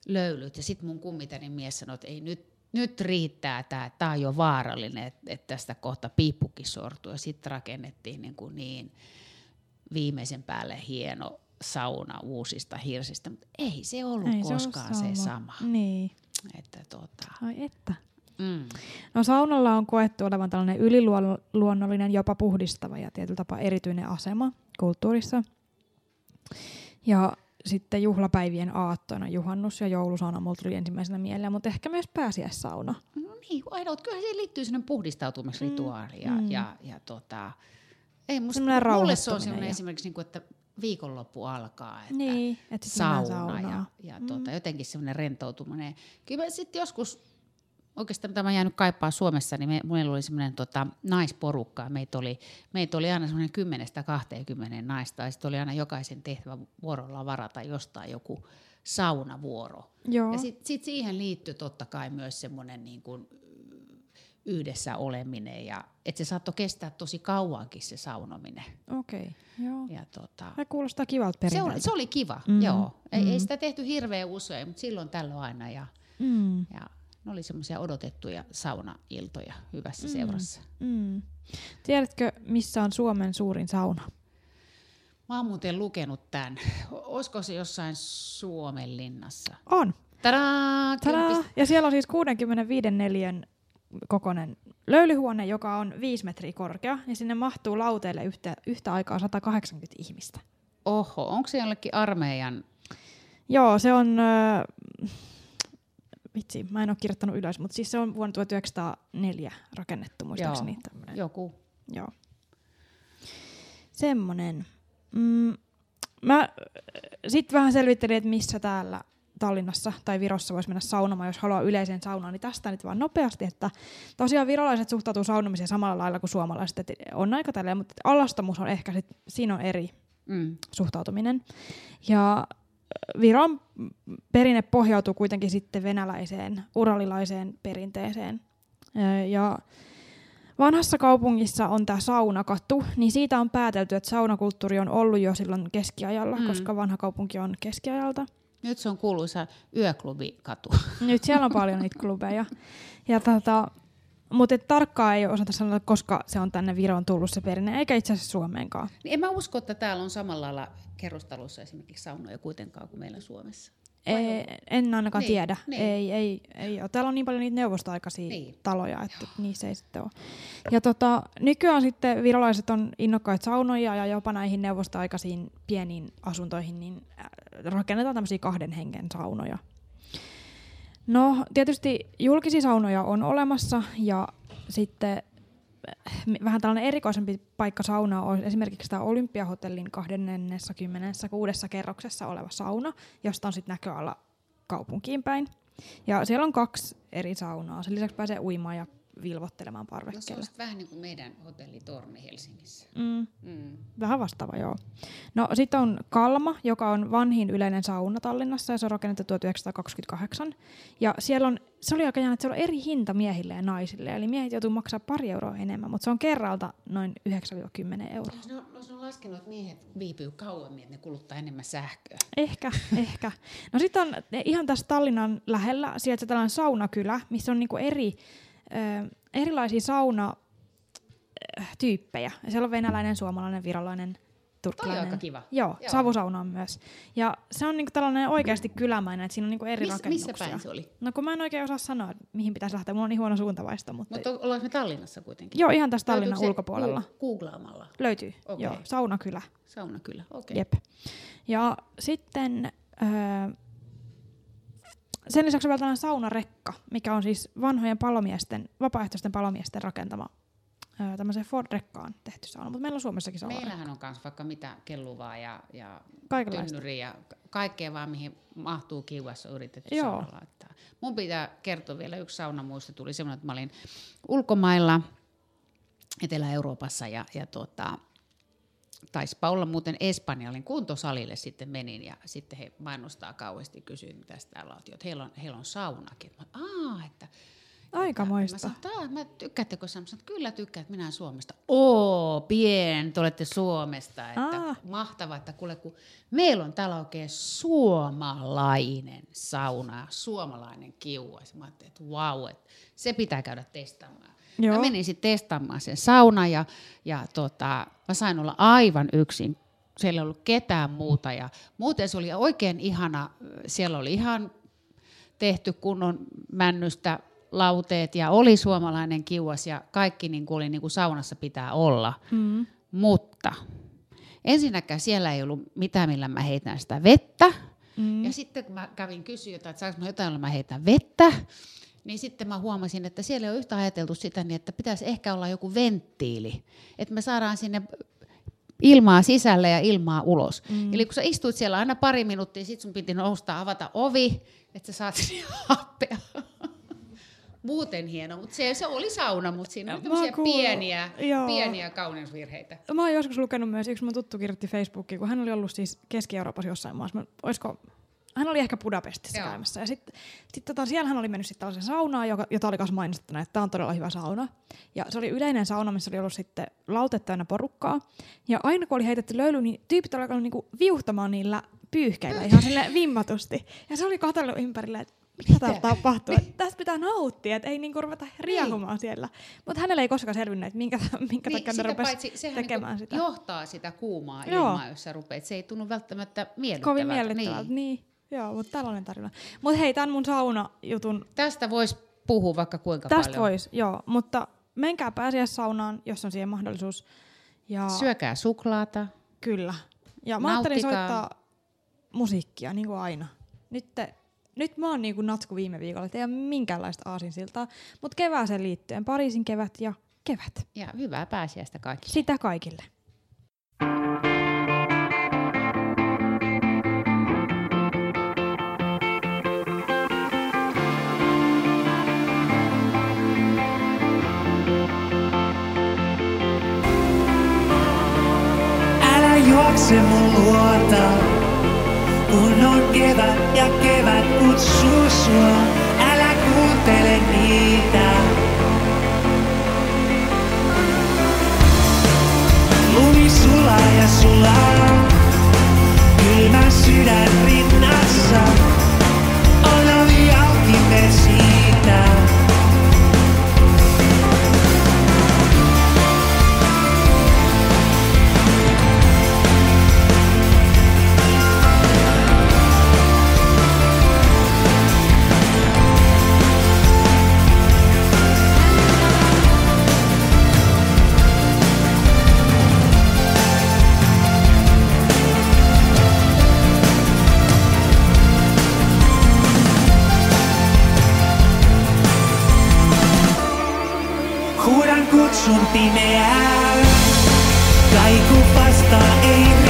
löylyt, ja sitten mun kummitäni mies sanoi, että ei nyt, nyt riittää tämä, tämä on jo vaarallinen, että, että tästä kohta piippukin sortuu. Ja sitten rakennettiin niin, kuin niin viimeisen päälle hieno sauna uusista hirsistä, mutta ei se ollut Ei se ole koskaan se sama. Niin. Että tota, Ai että. mm. No saunalla on koettu olevan tällainen yliluonnollinen, jopa puhdistava ja tietyllä tapaa erityinen asema kulttuurissa. Ja sitten juhlapäivien aattona juhannus ja joulusauna mulla tuli ensimmäisenä mieleen, mutta ehkä myös pääsiäissauna. No niin, aina, kyllä siihen liittyy sellainen puhdistautumisrituaali. Ja, Mm. ja, ja tota, ei musta, mulle se on sellainen ja- esimerkiksi, niin kuin, että viikonloppu alkaa, että Niin, sit mennään sauna ja, ja tota, jotenkin semmoinen rentoutuminen. Kyllä sitten joskus oikeastaan mitä mä jäänyt kaipaa Suomessa, niin me, meillä oli semmoinen tota, naisporukka. Meitä oli, meitä oli aina semmoinen 10-20 naista ja sitten oli aina jokaisen tehtävä vuorolla varata jostain joku saunavuoro. Joo. Ja sitten sit siihen liittyy totta kai myös semmoinen niin kuin yhdessä oleminen ja että se saattoi kestää tosi kauankin se saunominen. Okei, okay, joo. Ja tota, Se kuulostaa kivalta se, oli, se oli kiva, Mm, mm. joo. Ei, mm. ei sitä tehty hirveän usein, mutta silloin tällöin aina. Ja, Mm. ja ne oli semmoisia odotettuja saunailtoja hyvässä mm. seurassa. Mm. Tiedätkö, missä on Suomen suurin sauna? Mä oon muuten lukenut tämän. Olisiko se jossain Suomen linnassa? On. Tadaa! Tadaa! Ja siellä on siis 65 neliön kokoinen löylyhuone, joka on 5 metriä korkea, ja sinne mahtuu lauteille yhtä, yhtä aikaa 180 ihmistä. Oho, onko se jollekin armeijan? Joo, se on... vitsi, mä en ole kirjoittanut ylös, mutta siis se on vuonna 1904 rakennettu, muistaakseni. tämmönen. Joku. Joo. Semmonen. Mm, mä sitten vähän selvittelin, että missä täällä Tallinnassa tai Virossa voisi mennä saunomaan, jos haluaa yleiseen saunaan, niin tästä nyt vaan nopeasti, että tosiaan virolaiset suhtautuu saunomiseen samalla lailla kuin suomalaiset, että on aika tälleen, mutta allastamus on ehkä sit, siinä on eri Mm. suhtautuminen. Ja Viron perinne pohjautuu kuitenkin sitten venäläiseen, uralilaiseen perinteeseen. Ja vanhassa kaupungissa on tämä saunakatu, niin siitä on päätelty, että saunakulttuuri on ollut jo silloin keskiajalla, mm. koska vanha kaupunki on keskiajalta. Nyt se on kuuluisa yöklubikatu. Nyt siellä on paljon niitä klubeja. Ja tota, mutta et tarkkaan ei osata sanoa, koska se on tänne Viroon tullut se perinne, eikä itse asiassa Suomeenkaan. Niin en mä usko, että täällä on samalla lailla kerrostalossa esimerkiksi saunoja kuitenkaan kuin meillä Suomessa. Ei, en ainakaan Niin, tiedä. niin. Ei, ei, ei ole. Täällä on niin paljon niitä neuvostoaikaisia Niin. taloja, että niissä ei sitten ole. Ja tota, nykyään sitten virolaiset on innokkaita saunoja ja jopa näihin neuvostoaikaisiin pieniin asuntoihin niin äh, rakennetaan tämmöisiä kahden hengen saunoja. No tietysti julkisia saunoja on olemassa ja sitten äh, vähän tällainen erikoisempi paikka saunaa on esimerkiksi tämä Olympiahotellin 26. kerroksessa oleva sauna, josta on sitten näköala kaupunkiin päin. Ja siellä on kaksi eri saunaa. Sen lisäksi pääsee uimaan ja vilvottelemaan No se on vähän niin kuin meidän hotellitorni Helsingissä. Mm, Mm. vähän vastaava, joo. No sitten on Kalma, joka on vanhin yleinen sauna Tallinnassa ja se on rakennettu 1928. Ja siellä on, se oli aika jännä, että siellä on eri hinta miehille ja naisille. Eli miehet joutuu maksaa pari euroa enemmän, mutta se on kerralta noin 9-10 euroa. Jos ne, on, jos ne on laskenut, että miehet viipyy kauemmin, että ne kuluttaa enemmän sähköä. Ehkä, ehkä. No sitten on ihan tässä Tallinnan lähellä sieltä tällainen saunakylä, missä on niinku eri, ö, erilaisia saunatyyppejä. Ja siellä on venäläinen, suomalainen, virolainen, turkkilainen. aika kiva. Joo, Joo. Savusauna on myös. Ja se on niinku tällainen oikeasti kylämäinen, että siinä on niinku eri Miss, rakennuksia. missä päin se oli? No kun mä en oikein osaa sanoa, mihin pitäisi lähteä. Mulla on niin huono suuntavaisto, mutta... Mutta ollaanko me Tallinnassa kuitenkin? Joo, ihan tässä Tallinnan ulkopuolella. Googlaamalla. Löytyy, Okei. joo, saunakylä. Sauna kyllä, okei. Jep. Ja sitten öö, sen lisäksi on vielä tällainen saunarekka, mikä on siis vanhojen palomiesten, vapaaehtoisten palomiesten rakentama tämmöiseen Ford-rekkaan tehty sauna, mutta meillä on Suomessakin sauna. Meillähän on myös vaikka mitä kelluvaa ja, ja tynnyriä ja ka- kaikkea vaan mihin mahtuu kiuassa on yritetty Joo. sauna laittaa. Mun pitää kertoa vielä yksi saunamuisto. Tuli semmoinen, että mä olin ulkomailla Etelä-Euroopassa ja, ja tuota, taisipa olla muuten Espanja, olin kuntosalille sitten menin ja sitten he mainostaa kauheasti kysyin, mitä täällä on, että heillä on, heillä on saunakin. Mä, Aa, että Aikamoista. Mä sanoin, että mä tykkäättekö sä? Mä sanoin, että kyllä tykkään, että minä olen Suomesta. Oo, pien, te olette Suomesta. Että Aa. mahtavaa, että kuule, kun meillä on täällä oikein suomalainen sauna, suomalainen kiuas. Mä ajattelin, että vau, että se pitää käydä testaamaan. Joo. Mä menin sitten testaamaan sen sauna ja, ja tota, mä sain olla aivan yksin. Siellä ei ollut ketään muuta ja muuten se oli oikein ihana. Siellä oli ihan tehty kunnon männystä lauteet ja oli suomalainen kiuas ja kaikki niin kuin oli niin kuin saunassa pitää olla. Mm. Mutta ensinnäkään siellä ei ollut mitään, millä mä heitän sitä vettä. Mm. Ja sitten kun mä kävin kysyä että saanko mä jotain, jolla mä heitän vettä, niin sitten mä huomasin, että siellä ei ole yhtä ajateltu sitä niin, että pitäisi ehkä olla joku venttiili, että me saadaan sinne ilmaa sisälle ja ilmaa ulos. Mm. Eli kun sä istuit siellä aina pari minuuttia, sit sun piti nousta avata ovi, että sä saat sinne happea. muuten hieno, mutta se, se oli sauna, mutta siinä oli tämmöisiä kuullut, pieniä, joo. pieniä kauneusvirheitä. Mä oon joskus lukenut myös, yksi mun tuttu kirjoitti Facebookiin, kun hän oli ollut siis Keski-Euroopassa jossain maassa. Mä, oisko, hän oli ehkä Budapestissa Joo. käymässä. Ja sitten sit tota, siellä hän oli mennyt sitten tällaiseen saunaan, joka, jota oli myös mainostettuna, että tämä on todella hyvä sauna. Ja se oli yleinen sauna, missä oli ollut sitten lautet täynnä porukkaa. Ja aina kun oli heitetty löyly, niin tyypit oli alkanut niinku viuhtamaan niillä pyyhkeillä ihan sille vimmatusti. Ja se oli katsellut ympärille, että mitä täällä tapahtuu. Että tästä pitää nauttia, että ei niinku ruveta riehumaan siellä. Mutta hänelle ei koskaan selvinnyt, että minkä, minkä takia ne rupesi sehän tekemään niinku sitä. johtaa sitä kuumaa ilmaa, jos sä rupeat. Se ei tunnu välttämättä miellyttävältä. Kovin miellyttävältä, niin. niin. Joo, mutta tällainen tarina. Mutta hei, tämän mun sauna-jutun, Tästä voisi puhua vaikka kuinka tästä paljon. vois, joo. Mutta menkää pääsiäissaunaan, jos on siihen mahdollisuus. Ja Syökää suklaata. kyllä. Ja mä ajattelin soittaa musiikkia, niin kuin aina. Nyt, te, nyt mä oon niin kuin Natsku viime viikolla, että ei ole minkäänlaista aasinsiltaa. Mutta kevääseen liittyen, Pariisin kevät ja kevät. Ja hyvää pääsiäistä kaikille. Sitä kaikille. Älä juokse mun luota, kun on kevät ja kevät kutsuu sua. Älä kuuntele niitä. Lumi sulaa ja sulaa, kylmä sydän rinnassa. está em